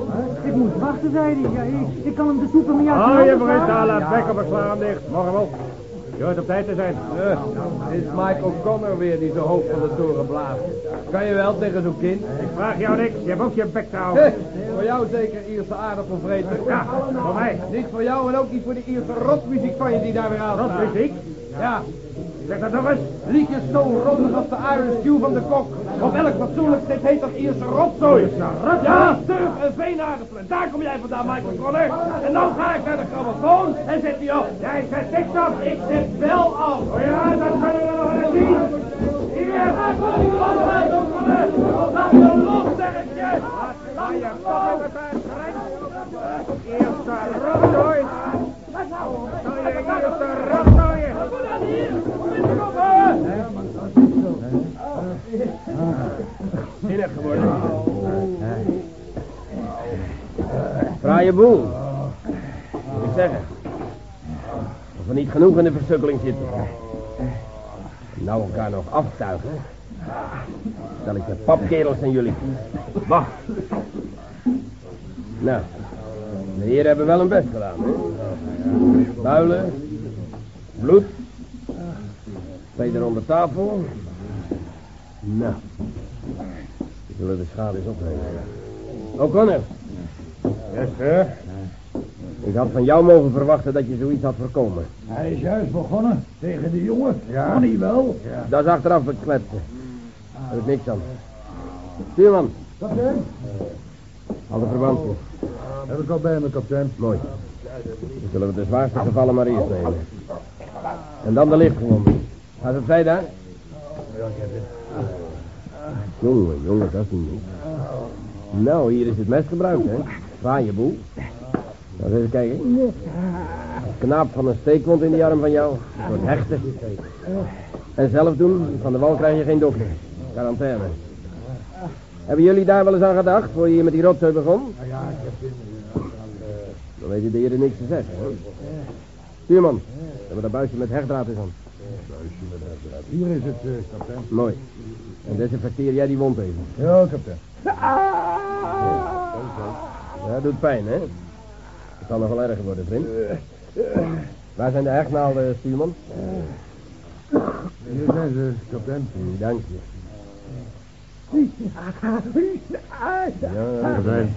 Ik moest wachten, zei hij. Ja, ik, ik kan hem de soep er niet uit. Hou je vriend aan, laat bek op het slaan dicht. Morgen wel. Je hoort op tijd te zijn. is Michael Connor weer die zo hoog van de toren blaast. Kan je wel tegen zo'n kind? Ik vraag jou niks. Je hebt ook je bek te houden. Hé, voor jou zeker Ierse aardappelvreter. Ja, voor mij. Niet voor jou en ook niet voor de Ierse rotmuziek van je die daar weer aan. Rotmuziek? Ja, Zeg dat nog eens. liedjes zo rondig als de Iron Stew van de kok. Op elk fatsoenlijk dit heet dat Ierse rotzooi. Ja, surf en veenaardappelen. Daar kom jij vandaan, Michael Connor. En dan ga ik naar de grammofoon en zet die op. Jij zet niks op. Ik zet wel af. Oh ja, dat kan je wel nog eens zien. Hier, Michael Connor. Laat je los, zeg ik je. Ga je kop met het Eerste rotzooi. Geworden. Fraaie boel. Moet ik zeggen. Of we niet genoeg in de versukkeling zitten. Nou elkaar nog aftuigen. Stel ik de papkerels aan jullie. Wacht. Nou, de heren hebben wel hun best gedaan? Builen, bloed, Peter onder tafel. Nou, zullen de schade eens opnemen. O'Connor, Yes, sir. ik had van jou mogen verwachten dat je zoiets had voorkomen. Hij is juist begonnen tegen de jongen. Ja. Kon hij wel? Ja. Dat is achteraf het kletsen. Daar ik niks aan. Stuurman, Kapitein? al de verbanden. Heb ik al bij me, kapitein. Mooi. Dan zullen we de zwaarste gevallen maar eerst nemen. En dan de lichtgewonden. Gaat het vrij daar? Jongen, jongen, dat is niet niks. Nou, hier is het mes gebruikt, hè. Fraaie boel. Nou, eens even kijken. Knaap van een steekwond in die arm van jou. Een soort hechten. En zelf doen, van de wal krijg je geen dokter. Quarantaine. Hebben jullie daar wel eens aan gedacht, voor je hier met die rotzooi begon? Ja, ik heb Dan weten de heren niks te zeggen, hè? Stuurman, hebben dat buisje met hechtdraad is aan. Hier is het, eh, kapitein. Mooi. En desinfecteer jij die wond even. Ja, kapitein. Ja, doet pijn, hè? Het zal nog wel erger worden, vriend. Waar zijn de hechtnaalden, stuurman? Hier zijn ze, kapitein. Dank je. Ja, Kapitein,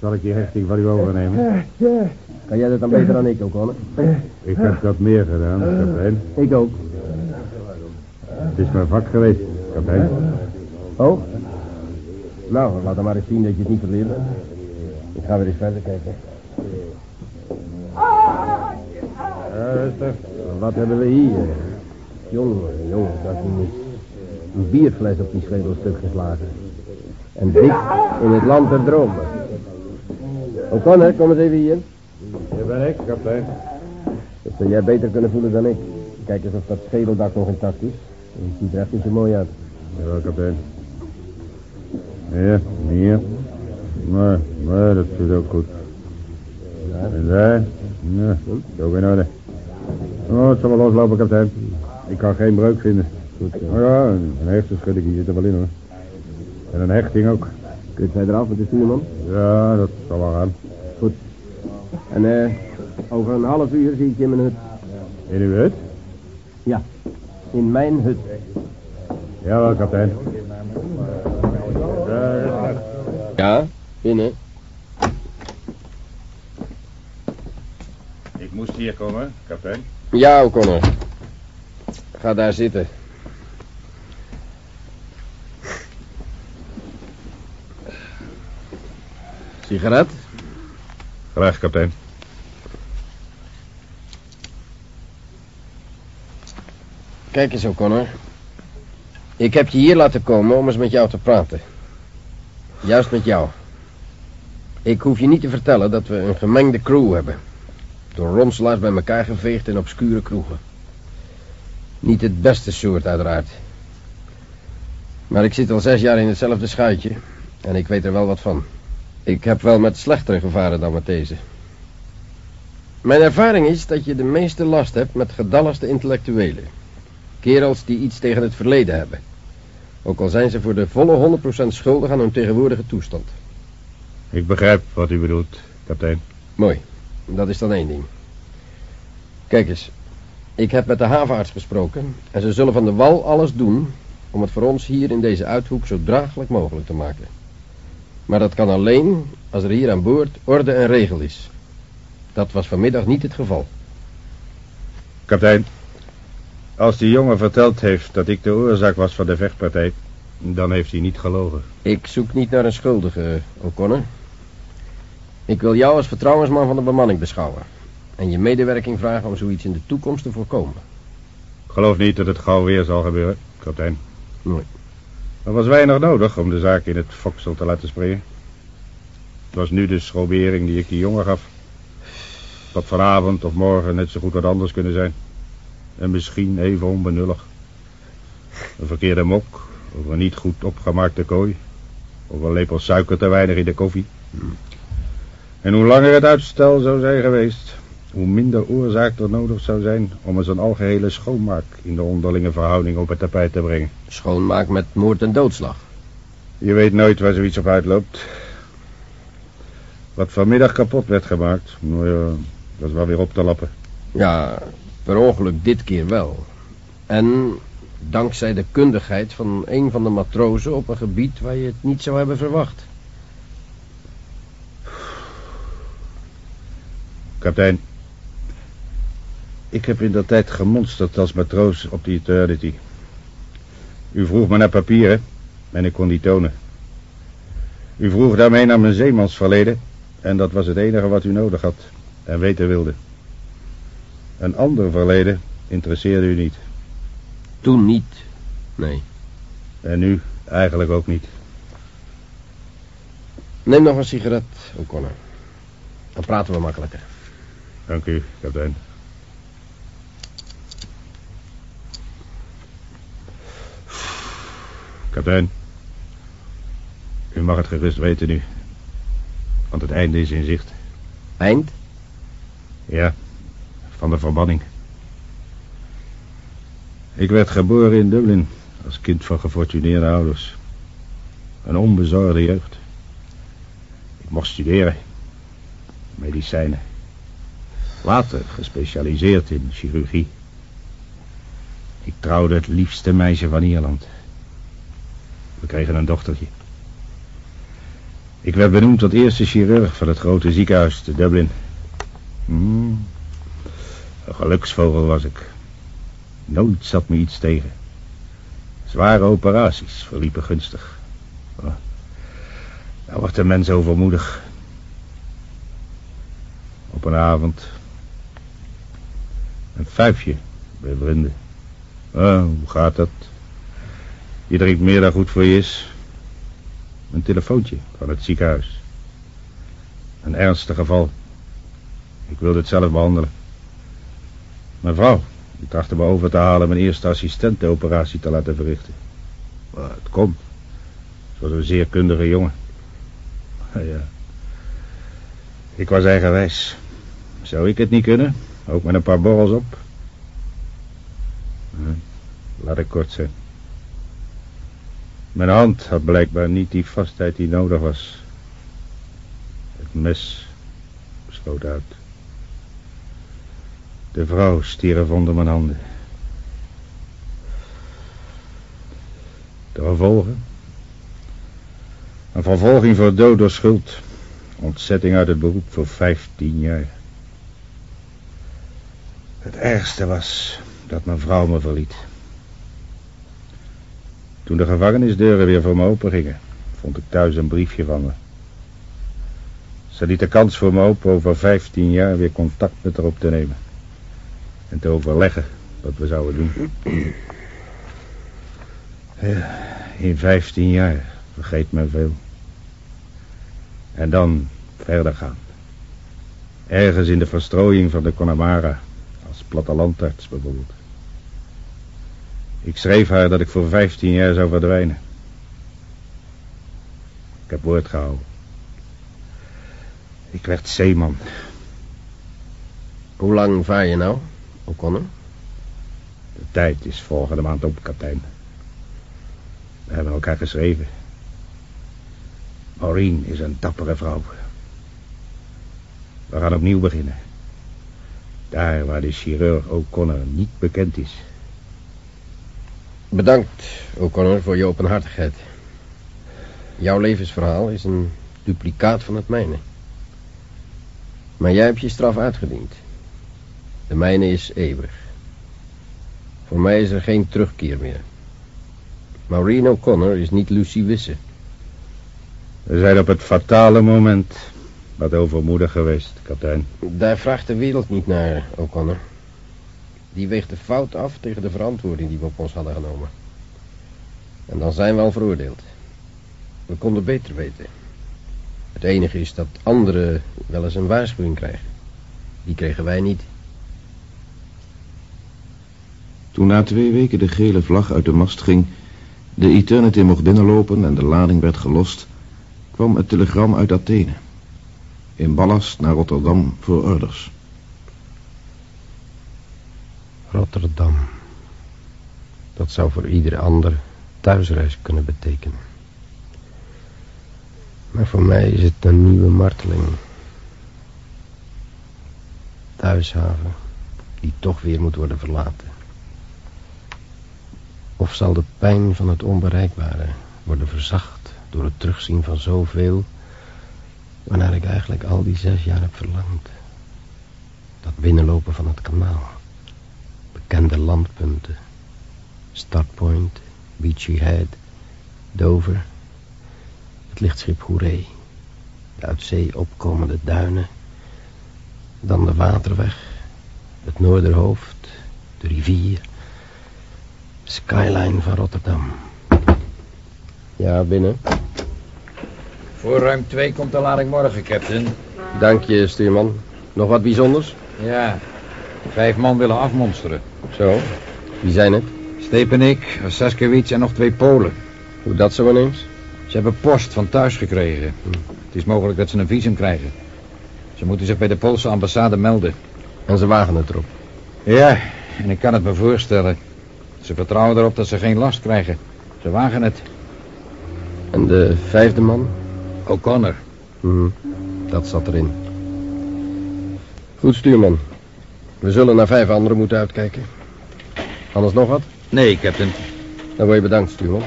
zal ik die hechting van u overnemen? kan jij dat dan beter dan ik ook, hoor? Ik heb dat meer gedaan, kapitein. Ik ook. Het is mijn vak geweest, kapitein. Oh? Nou, laat dan maar eens zien dat je het niet verleert. Ik ga weer eens verder kijken. Ja, rustig. Wat hebben we hier? Jongen, jongen, dat is een, een bierfles op die schedel stuk geslagen. En dik in het land der dromen. O'Connor, kom eens even hier. Hier ben ik, kapitein. Dat zou jij beter kunnen voelen dan ik. Kijk eens of dat schedeldak nog intact is. Het ziet er echt niet zo mooi uit. Ja, kapitein. Hier, hier. Nee, nee, dat zit ook goed. En daar? Ja, ook in orde. Oh, het zal wel loslopen, kapitein. Ik kan geen breuk vinden. Goed zo. Oh ja, een hersenschudding zit er wel in, hoor. En een hechting ook. Kunt jij eraf met de stuurman? Ja, dat zal wel gaan. Goed. En eh, over een half uur zie ik je in mijn hut. In uw hut? Ja, in mijn hut. Jawel, kapitein. Ja, binnen. Ik moest hier komen, kapitein. Ja, O'Connor. Ga daar zitten. Sigaret? Graag, kapitein. Kijk eens, O'Connor. Ik heb je hier laten komen om eens met jou te praten. Juist met jou. Ik hoef je niet te vertellen dat we een gemengde crew hebben. Door ronselaars bij elkaar geveegd in obscure kroegen. Niet het beste soort, uiteraard. Maar ik zit al zes jaar in hetzelfde schuitje. En ik weet er wel wat van. Ik heb wel met slechtere gevaren dan met deze. Mijn ervaring is dat je de meeste last hebt met gedalligste intellectuelen. Kerels die iets tegen het verleden hebben. Ook al zijn ze voor de volle 100% schuldig aan hun tegenwoordige toestand. Ik begrijp wat u bedoelt, kapitein. Mooi. Dat is dan één ding. Kijk eens. Ik heb met de havenarts gesproken. En ze zullen van de wal alles doen om het voor ons hier in deze uithoek zo draaglijk mogelijk te maken. Maar dat kan alleen als er hier aan boord orde en regel is. Dat was vanmiddag niet het geval. Kapitein, als die jongen verteld heeft dat ik de oorzaak was van de vechtpartij, dan heeft hij niet gelogen. Ik zoek niet naar een schuldige, O'Connor. Ik wil jou als vertrouwensman van de bemanning beschouwen. En je medewerking vragen om zoiets in de toekomst te voorkomen. Ik geloof niet dat het gauw weer zal gebeuren, kapitein. Mooi. Er was weinig nodig om de zaak in het foksel te laten springen. Het was nu de schrobering die ik die jongen gaf. Dat vanavond of morgen net zo goed wat anders kunnen zijn. En misschien even onbenullig. Een verkeerde mok, of een niet goed opgemaakte kooi. Of een lepel suiker te weinig in de koffie. En hoe langer het uitstel zou zijn geweest, hoe minder oorzaak er nodig zou zijn om eens een algehele schoonmaak in de onderlinge verhouding op het tapijt te brengen. Schoonmaak met moord en doodslag. Je weet nooit waar zoiets op uitloopt. Wat vanmiddag kapot werd gemaakt, nou ja, dat is wel weer op te lappen. Ja, per ongeluk dit keer wel. En dankzij de kundigheid van een van de matrozen op een gebied waar je het niet zou hebben verwacht. Kapitein, ik heb in dat tijd gemonsterd als matroos op die Eternity. U vroeg me naar papieren en ik kon die tonen. U vroeg daarmee naar mijn zeemansverleden en dat was het enige wat u nodig had en weten wilde. Een ander verleden interesseerde u niet. Toen niet. Nee. En nu eigenlijk ook niet. Neem nog een sigaret, O'Connor. Dan praten we makkelijker. Dank u, kapitein. Kapitein, u mag het gerust weten nu. Want het einde is in zicht. Eind? Ja, van de verbanning. Ik werd geboren in Dublin als kind van gefortuneerde ouders. Een onbezorgde jeugd. Ik mocht studeren. Medicijnen. Later gespecialiseerd in chirurgie. Ik trouwde het liefste meisje van Ierland. We kregen een dochtertje. Ik werd benoemd tot eerste chirurg van het grote ziekenhuis te Dublin. Hmm, een geluksvogel was ik. Nooit zat me iets tegen. Zware operaties verliepen gunstig. Oh, wordt de mens overmoedig. Op een avond. Een vijfje bij vrienden. Oh, hoe gaat dat? Drinkt meer dan goed voor je is. Een telefoontje van het ziekenhuis. Een ernstig geval. Ik wilde het zelf behandelen. Mijn vrouw, die trachtte me over te halen mijn eerste assistent de operatie te laten verrichten. Maar het kon. Ze was een zeer kundige jongen. Ja. Ik was eigenwijs. Zou ik het niet kunnen? Ook met een paar borrels op? Hm. Laat ik kort zijn. Mijn hand had blijkbaar niet die vastheid die nodig was. Het mes schoot uit. De vrouw stierf onder mijn handen. De gevolgen? Een vervolging voor dood door schuld. Ontzetting uit het beroep voor vijftien jaar. Het ergste was dat mijn vrouw me verliet. Toen de gevangenisdeuren weer voor me open gingen, vond ik thuis een briefje van me. Ze liet de kans voor me open over vijftien jaar weer contact met haar op te nemen. En te overleggen wat we zouden doen. In vijftien jaar vergeet men veel. En dan verder gaan. Ergens in de verstrooiing van de Connemara, als plattelandarts bijvoorbeeld. Ik schreef haar dat ik voor vijftien jaar zou verdwijnen. Ik heb woord gehouden. Ik werd zeeman. Hoe lang vaar je nou, O'Connor? De tijd is volgende maand op, kapitein. We hebben elkaar geschreven. Maureen is een dappere vrouw. We gaan opnieuw beginnen. Daar waar de chirurg O'Connor niet bekend is. Bedankt, O'Connor, voor je openhartigheid. Jouw levensverhaal is een duplicaat van het mijne. Maar jij hebt je straf uitgediend. De mijne is eeuwig. Voor mij is er geen terugkeer meer. Maureen O'Connor is niet Lucy Wisse. We zijn op het fatale moment wat overmoedig geweest, kapitein. Daar vraagt de wereld niet naar, O'Connor. Die weegt de fout af tegen de verantwoording die we op ons hadden genomen. En dan zijn we al veroordeeld. We konden beter weten. Het enige is dat anderen wel eens een waarschuwing krijgen. Die kregen wij niet. Toen na twee weken de gele vlag uit de mast ging... de Eternity mocht binnenlopen en de lading werd gelost... kwam het telegram uit Athene. In ballast naar Rotterdam voor orders. Rotterdam. Dat zou voor ieder ander thuisreis kunnen betekenen. Maar voor mij is het een nieuwe marteling. Thuishaven, die toch weer moet worden verlaten. Of zal de pijn van het onbereikbare worden verzacht door het terugzien van zoveel... waarnaar ik eigenlijk al die zes jaar heb verlangd. Dat binnenlopen van het kanaal. Bekende landpunten. Startpoint, Beachy Head, Dover. Het lichtschip Hoeree. De uit zee opkomende duinen. Dan de waterweg. Het Noorderhoofd. De rivier. Skyline van Rotterdam. Ja, binnen. Voor ruim twee komt de lading morgen, captain. Dank je, stuurman. Nog wat bijzonders? Ja, vijf man willen afmonsteren. Zo. Wie zijn het? Steep en ik, Saskewitz en nog twee Polen. Hoe dat zo ineens? Ze hebben post van thuis gekregen. Het is mogelijk dat ze een visum krijgen. Ze moeten zich bij de Poolse ambassade melden. En ze wagen het erop. Ja, en ik kan het me voorstellen. Ze vertrouwen erop dat ze geen last krijgen. Ze wagen het. En de vijfde man? O'Connor. Hm, dat zat erin. Goed, stuurman. We zullen naar vijf anderen moeten uitkijken. Anders nog wat? Nee, captain. Dan word je bedankt, stuurman.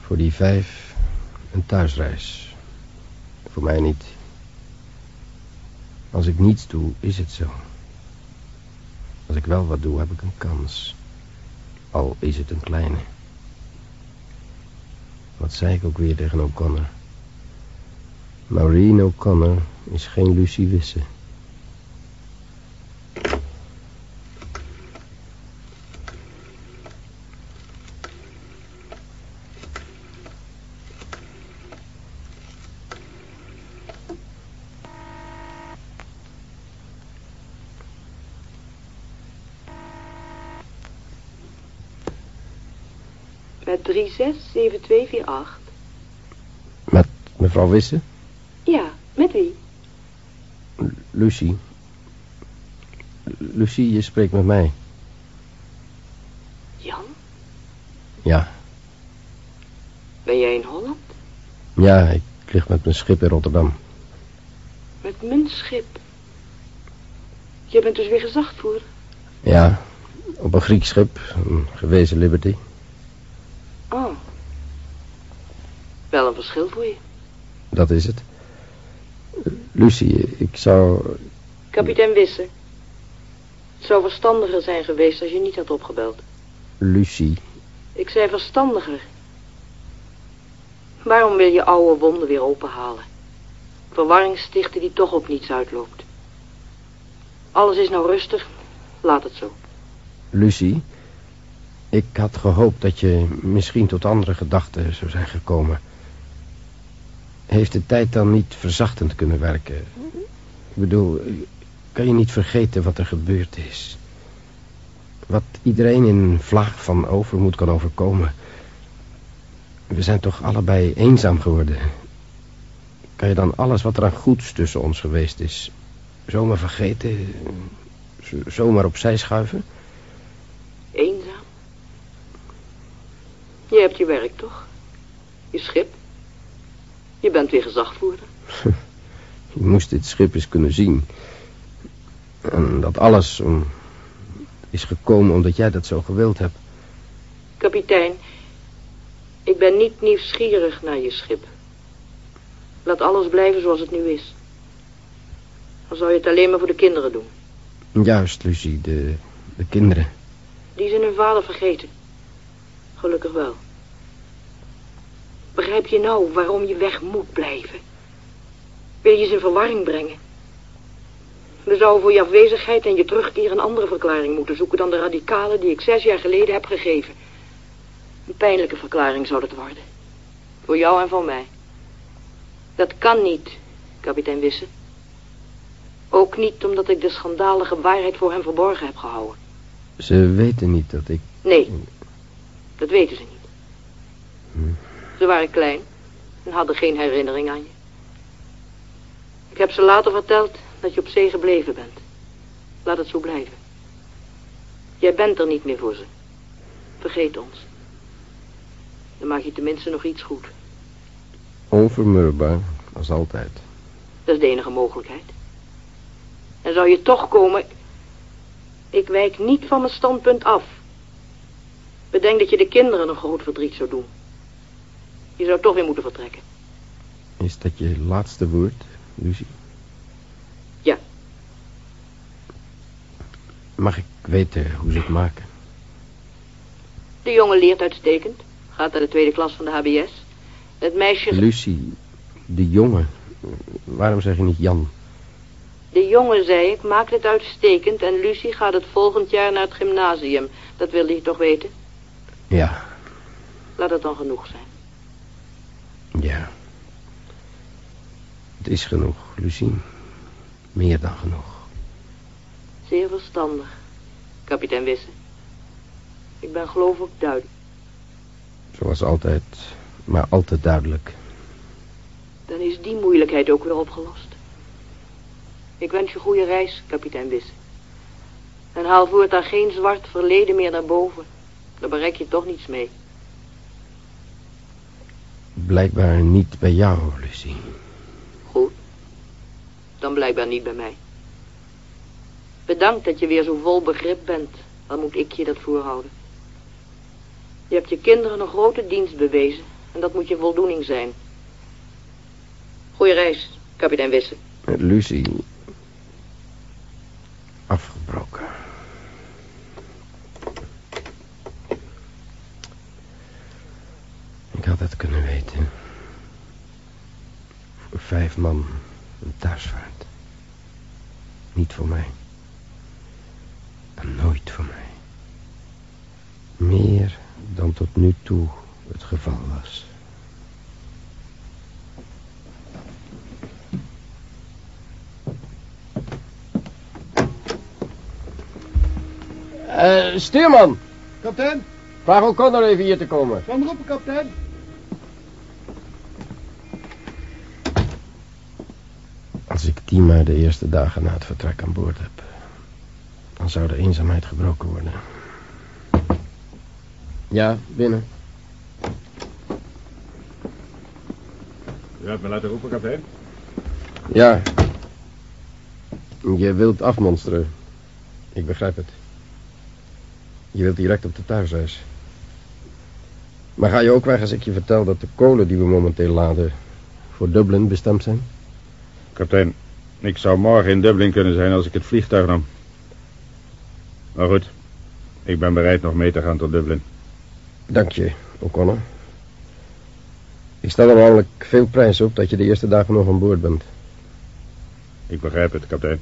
Voor die vijf een thuisreis. Voor mij niet. Als ik niets doe, is het zo. Als ik wel wat doe, heb ik een kans. Al is het een kleine. Wat zei ik ook weer tegen O'Connor? Maureen O'Connor is geen Lucie Wisse. Met 367248. Met mevrouw Wisse? Ja, met wie? Lucie. Lucie, je spreekt met mij. Jan, Ja. ben jij in Holland? Ja, ik lig met mijn schip in Rotterdam. Met mijn schip. Je bent dus weer gezachtvoerder. Ja, op een Grieks schip, een gewezen Liberty. Oh. Wel een verschil voor je. Dat is het. Lucie, ik zou... Kapitein Wisse. Het zou verstandiger zijn geweest als je niet had opgebeld. Lucie, Ik zei verstandiger. Waarom wil je oude wonden weer openhalen? Verwarring stichten die toch op niets uitloopt. Alles is nou rustig. Laat het zo. Lucie, ik had gehoopt dat je misschien tot andere gedachten zou zijn gekomen. Heeft de tijd dan niet verzachtend kunnen werken? Ik bedoel, kan je niet vergeten wat er gebeurd is? Wat iedereen in een vlaag van overmoed kan overkomen. We zijn toch allebei eenzaam geworden. Kan je dan alles wat er aan goeds tussen ons geweest is... zomaar vergeten, zomaar opzij schuiven? Eenzaam. Je hebt je werk toch? Je schip. Je bent weer gezachtvoerder. *laughs* Je moest dit schip eens kunnen zien. En dat alles om, is gekomen omdat jij dat zo gewild hebt. Kapitein, ik ben niet nieuwsgierig naar je schip. Laat alles blijven zoals het nu is. Dan zou je het alleen maar voor de kinderen doen. Juist, Lucie, de, de kinderen. Die zijn hun vader vergeten. Gelukkig wel. Begrijp je nou waarom je weg moet blijven? Wil je ze in verwarring brengen? We zouden voor je afwezigheid en je terugkeer een andere verklaring moeten zoeken dan de radicale die ik zes jaar geleden heb gegeven. Een pijnlijke verklaring zou het worden. Voor jou en voor mij. Dat kan niet, kapitein Wisse. Ook niet omdat ik de schandalige waarheid voor hem verborgen heb gehouden. Ze weten niet dat ik... Nee, dat weten ze niet. Ze waren klein en hadden geen herinnering aan je. Ik heb ze later verteld dat je op zee gebleven bent. Laat het zo blijven. Jij bent er niet meer voor ze. Vergeet ons. Dan maak je tenminste nog iets goed. Onvermurbaar, als altijd. Dat is de enige mogelijkheid. En zou je toch komen... Ik wijk niet van mijn standpunt af. Bedenk dat je de kinderen een groot verdriet zou doen. Je zou toch weer moeten vertrekken. Is dat je laatste woord, Lucie? Ja. Mag ik weten hoe ze het maken? De jongen leert uitstekend. Gaat naar de tweede klas van de HBS. Het meisje... Lucie, de jongen. Waarom zeg je niet Jan? De jongen zei ik, maakt het uitstekend en Lucie gaat het volgend jaar naar het gymnasium. Dat wilde je toch weten? Ja, Laat het dan genoeg zijn. Ja. Het is genoeg, Lucie. Meer dan genoeg. Zeer verstandig, kapitein Wisse. Ik ben geloof ik duidelijk. Zoals altijd, maar altijd duidelijk. Dan is die moeilijkheid ook weer opgelost. Ik wens je goede reis, kapitein Wisse. En haal voortaan geen zwart verleden meer naar boven. Daar bereik je toch niets mee. Blijkbaar niet bij jou, Lucie. Goed. Dan blijkbaar niet bij mij. Bedankt dat je weer zo vol begrip bent. Dan moet ik je dat voorhouden. Je hebt je kinderen een grote dienst bewezen. En dat moet je voldoening zijn. Goeie reis, kapitein Wisse. Lucie. Afgebroken. Dat kunnen weten. Voor vijf man een thuisvaart. Niet voor mij. En nooit voor mij. Meer dan tot nu toe het geval was. Eh, stuurman, Kapitein, vraag O'Connor even hier te komen. van roepen, kapitein. Als ik die maar de eerste dagen na het vertrek aan boord heb... dan zou de eenzaamheid gebroken worden. Ja, binnen. U hebt me laten roepen, kapitein. Ja. Je wilt afmonsteren. Ik begrijp het. Je wilt direct op de thuisreis. Maar ga je ook weg als ik je vertel dat de kolen die we momenteel laden... voor Dublin bestemd zijn? Kapitein, ik zou morgen in Dublin kunnen zijn als ik het vliegtuig nam. Maar goed, ik ben bereid nog mee te gaan tot Dublin. Dank je, O'Connor. Ik stel er namelijk veel prijs op dat je de eerste dagen nog aan boord bent. Ik begrijp het, kapitein.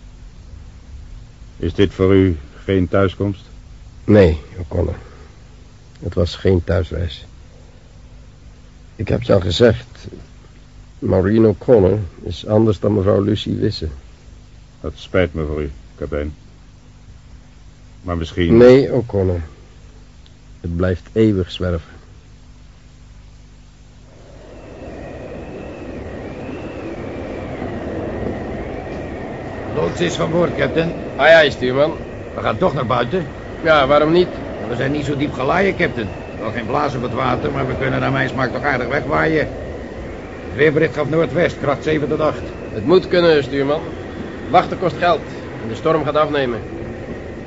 Is dit voor u geen thuiskomst? Nee, O'Connor. Het was geen thuisreis. Ik heb je al gezegd... Maureen O'Connor is anders dan mevrouw Lucy Wisse. Dat spijt me voor u, kapitein. Maar misschien... Nee, O'Connor. Het blijft eeuwig zwerven. Loods is van boord, captain. Ah ja, stuurman. We gaan toch naar buiten. Ja, waarom niet? We zijn niet zo diep gelaaien, captain. Wel geen blazen op het water, maar we kunnen naar mijn smaak toch aardig wegwaaien. Weerbericht gaf noordwest, kracht 7 tot 8. Het moet kunnen, stuurman. Wachten kost geld. En de storm gaat afnemen.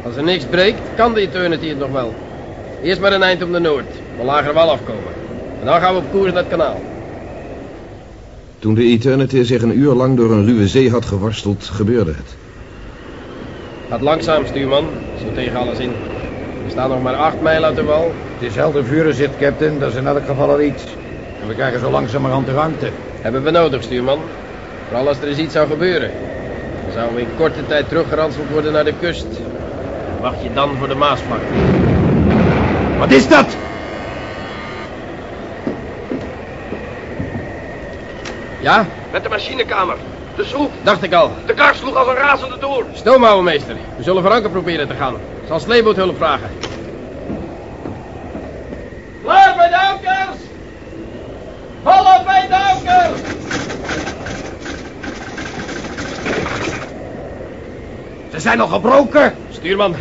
Als er niks breekt, kan de Eternity het nog wel. Eerst maar een eind om de Noord. Van lager wal afkomen. En dan gaan we op koers naar het kanaal. Toen de Eternity zich een uur lang door een ruwe zee had geworsteld, gebeurde het. Gaat langzaam, stuurman. Zo tegen alles in. We staan nog maar acht mijl uit de wal. Het is helder vuren zit, captain. Dat is in elk geval al iets. En we krijgen zo langzamerhand de ruimte. Hebben we nodig, stuurman. Vooral als er eens iets zou gebeuren. Dan zouden we in korte tijd teruggeranseld worden naar de kust. Wacht je dan voor de Maasvlakte. Wat is dat? Ja, Met de machinekamer. De schroef. dacht ik al. De kar sloeg als een razende door. Stoomhouwenmeester. We zullen voor anker proberen te gaan. Ik zal sleeboot hulp vragen. Klaar bij de ankers! Vallen Ze zijn al gebroken. Stuurman,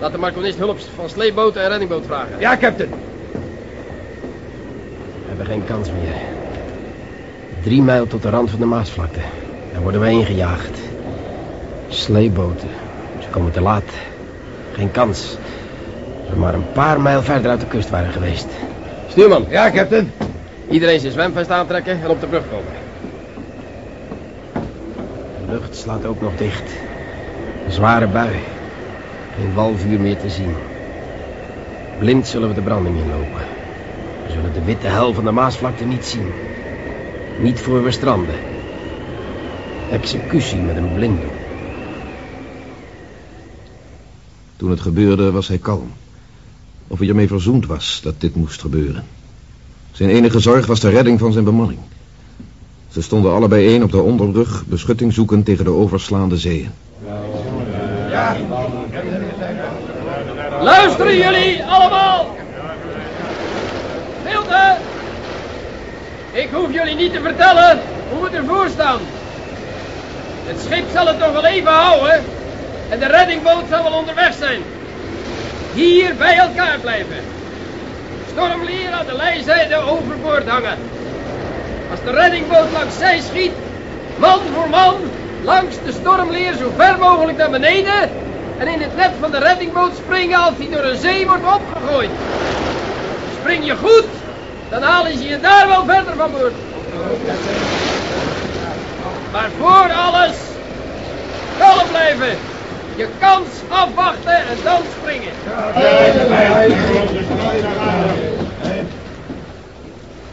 laat de marconist hulp van sleepboten en reddingboot vragen. Ja, captain. We hebben geen kans meer. Drie mijl tot de rand van de Maasvlakte. Daar worden we ingejaagd. Sleeboten. Ze komen te laat. Geen kans. Als we maar een paar mijl verder uit de kust waren geweest. Stuurman, Ja, captain. Iedereen zijn zwemvest aantrekken en op de brug komen. De lucht slaat ook nog dicht. Een zware bui. Geen walvuur meer te zien. Blind zullen we de branding inlopen. We zullen de witte hel van de Maasvlakte niet zien. Niet voor we stranden. Executie met een blinddoek. Toen het gebeurde was hij kalm. Of hij ermee verzoend was dat dit moest gebeuren. Zijn enige zorg was de redding van zijn bemanning. Ze stonden allebei één op de onderbrug, beschutting zoekend tegen de overslaande zeeën. Luisteren jullie allemaal! Stilte! Ik hoef jullie niet te vertellen hoe we ervoor staan. Het schip zal het nog wel even houden en de reddingboot zal wel onderweg zijn. Hier bij elkaar blijven. Stormlier aan de lijzijde overboord hangen. Als de reddingboot langs zij schiet, man voor man, langs de stormleer zo ver mogelijk naar beneden en in het net van de reddingboot springen als hij door een zee wordt opgegooid. Spring je goed, dan halen ze je daar wel verder van boord. Maar voor alles, kalm blijven. Je kans afwachten en dan springen.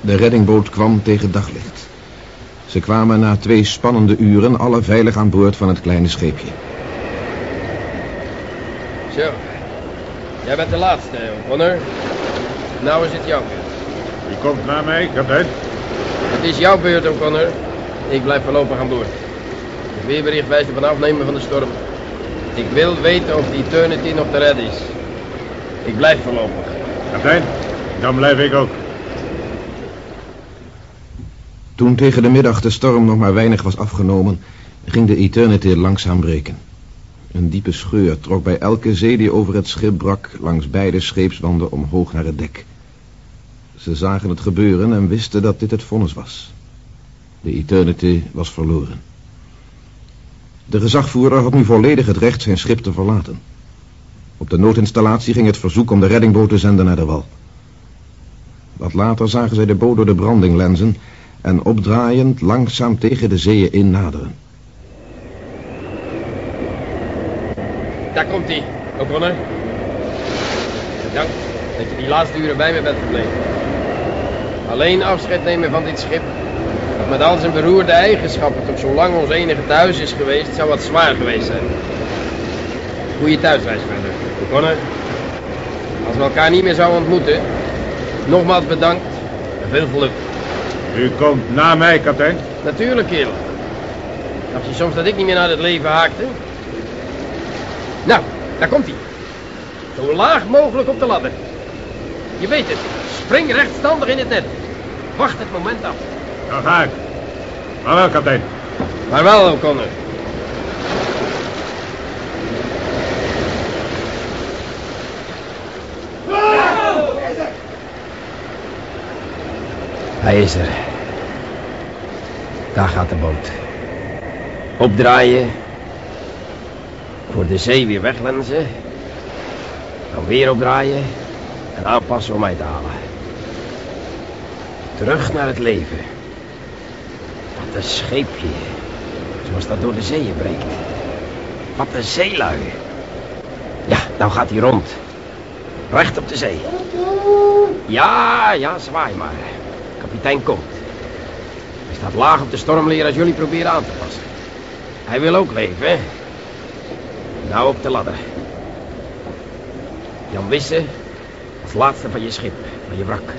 De reddingboot kwam tegen daglicht. Ze kwamen na twee spannende uren alle veilig aan boord van het kleine scheepje. Zo. Jij bent de laatste, Connor. Nou is het jouw beurt. Wie komt naar mij, kapitein? Het is jouw beurt, O'Connor. Ik blijf voorlopig aan boord. Het weerbericht wijst op een afnemen van de storm. Ik wil weten of die Eternity nog te redden is. Ik blijf voorlopig. Kapitein, dan blijf ik ook. Toen tegen de middag de storm nog maar weinig was afgenomen, ging de Eternity langzaam breken. Een diepe scheur trok bij elke zee die over het schip brak langs beide scheepswanden omhoog naar het dek. Ze zagen het gebeuren en wisten dat dit het vonnis was. De Eternity was verloren. De gezagvoerder had nu volledig het recht zijn schip te verlaten. Op de noodinstallatie ging het verzoek om de reddingboot te zenden naar de wal. Wat later zagen zij de boot door de brandinglenzen en opdraaiend langzaam tegen de zeeën in naderen. Daar komt hij, O'Connor. Dank dat je die laatste uren bij me bent gebleven. Alleen afscheid nemen van dit schip, dat met al zijn beroerde eigenschappen toch zo lang ons enige thuis is geweest, zou wat zwaar geweest zijn. Goeie thuisreis verder, O'Connor. Als we elkaar niet meer zouden ontmoeten, nogmaals bedankt en veel geluk. U komt na mij, kapitein. Natuurlijk, kerel. Dacht je soms dat ik niet meer naar het leven haakte? Nou, daar komt hij. Zo laag mogelijk op de ladder. Je weet het, spring rechtstandig in het net. Wacht het moment af. Dan ga ik. Maar wel, kapitein. Maar wel, O'Connor. Hij is er. Daar gaat de boot. Opdraaien. Voor de zee weer weglenzen. Dan weer opdraaien. En aanpassen om mij te halen. Terug naar het leven. Wat een scheepje. Zoals dat door de zeeën breekt. Wat een zeelui. Ja, nou gaat hij rond. Recht op de zee. Ja, ja, zwaai maar. Komt. Hij staat laag op de stormleer als jullie proberen aan te passen. Hij wil ook leven, hè? Nou op de ladder. Jan Wisse, als laatste van je schip, van je wrak.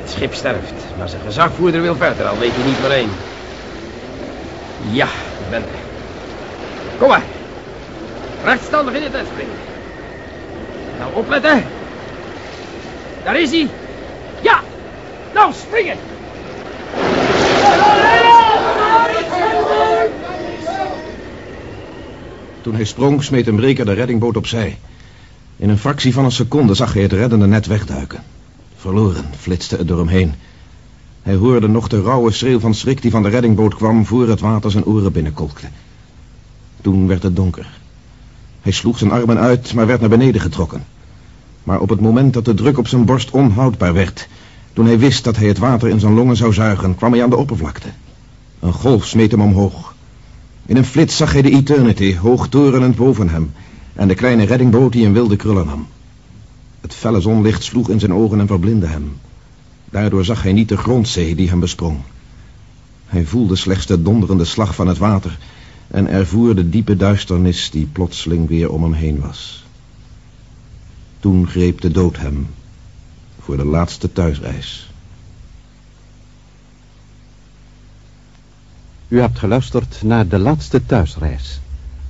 Het schip sterft, maar zijn gezagvoerder wil verder, al weet hij niet waarheen. Ja, ik ben er. Kom maar. Rechtstandig in het net springen. Nou, opletten. Daar is hij. Ja, nou springen. Toen hij sprong, smeet een breker de reddingboot opzij. In een fractie van een seconde zag hij het reddende net wegduiken. Verloren flitste het door hem heen. Hij hoorde nog de rauwe schreeuw van schrik die van de reddingboot kwam... voor het water zijn oren binnenkolkte. Toen werd het donker. Hij sloeg zijn armen uit, maar werd naar beneden getrokken. Maar op het moment dat de druk op zijn borst onhoudbaar werd... toen hij wist dat hij het water in zijn longen zou zuigen... kwam hij aan de oppervlakte. Een golf smeet hem omhoog. In een flits zag hij de Eternity hoog torenend boven hem... en de kleine reddingboot die een wilde krullen nam. Het felle zonlicht sloeg in zijn ogen en verblindde hem. Daardoor zag hij niet de grondzee die hem besprong. Hij voelde slechts de donderende slag van het water... en ervoer de diepe duisternis die plotseling weer om hem heen was. Toen greep de dood hem voor de laatste thuisreis. U hebt geluisterd naar De Laatste Thuisreis.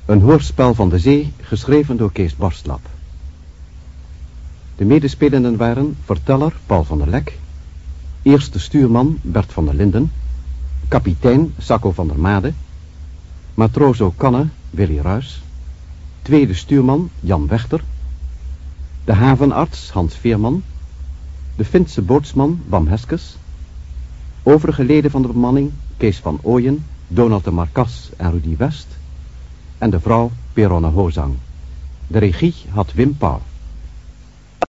Een hoorspel van de zee, geschreven door Kees Borstlap. De medespelenden waren verteller Paul van der Lek, eerste stuurman Bert van der Linden, kapitein Sacco van der Made, matroos O'Kanne Willy Ruis, tweede stuurman Jan Wechter, de havenarts Hans Veerman, de Finse bootsman Bam Heskes, overige leden van de bemanning Kees van Ooyen, Donald de Marcas en Rudy West en de vrouw Peronne Hozang. De regie had Wim Pauw.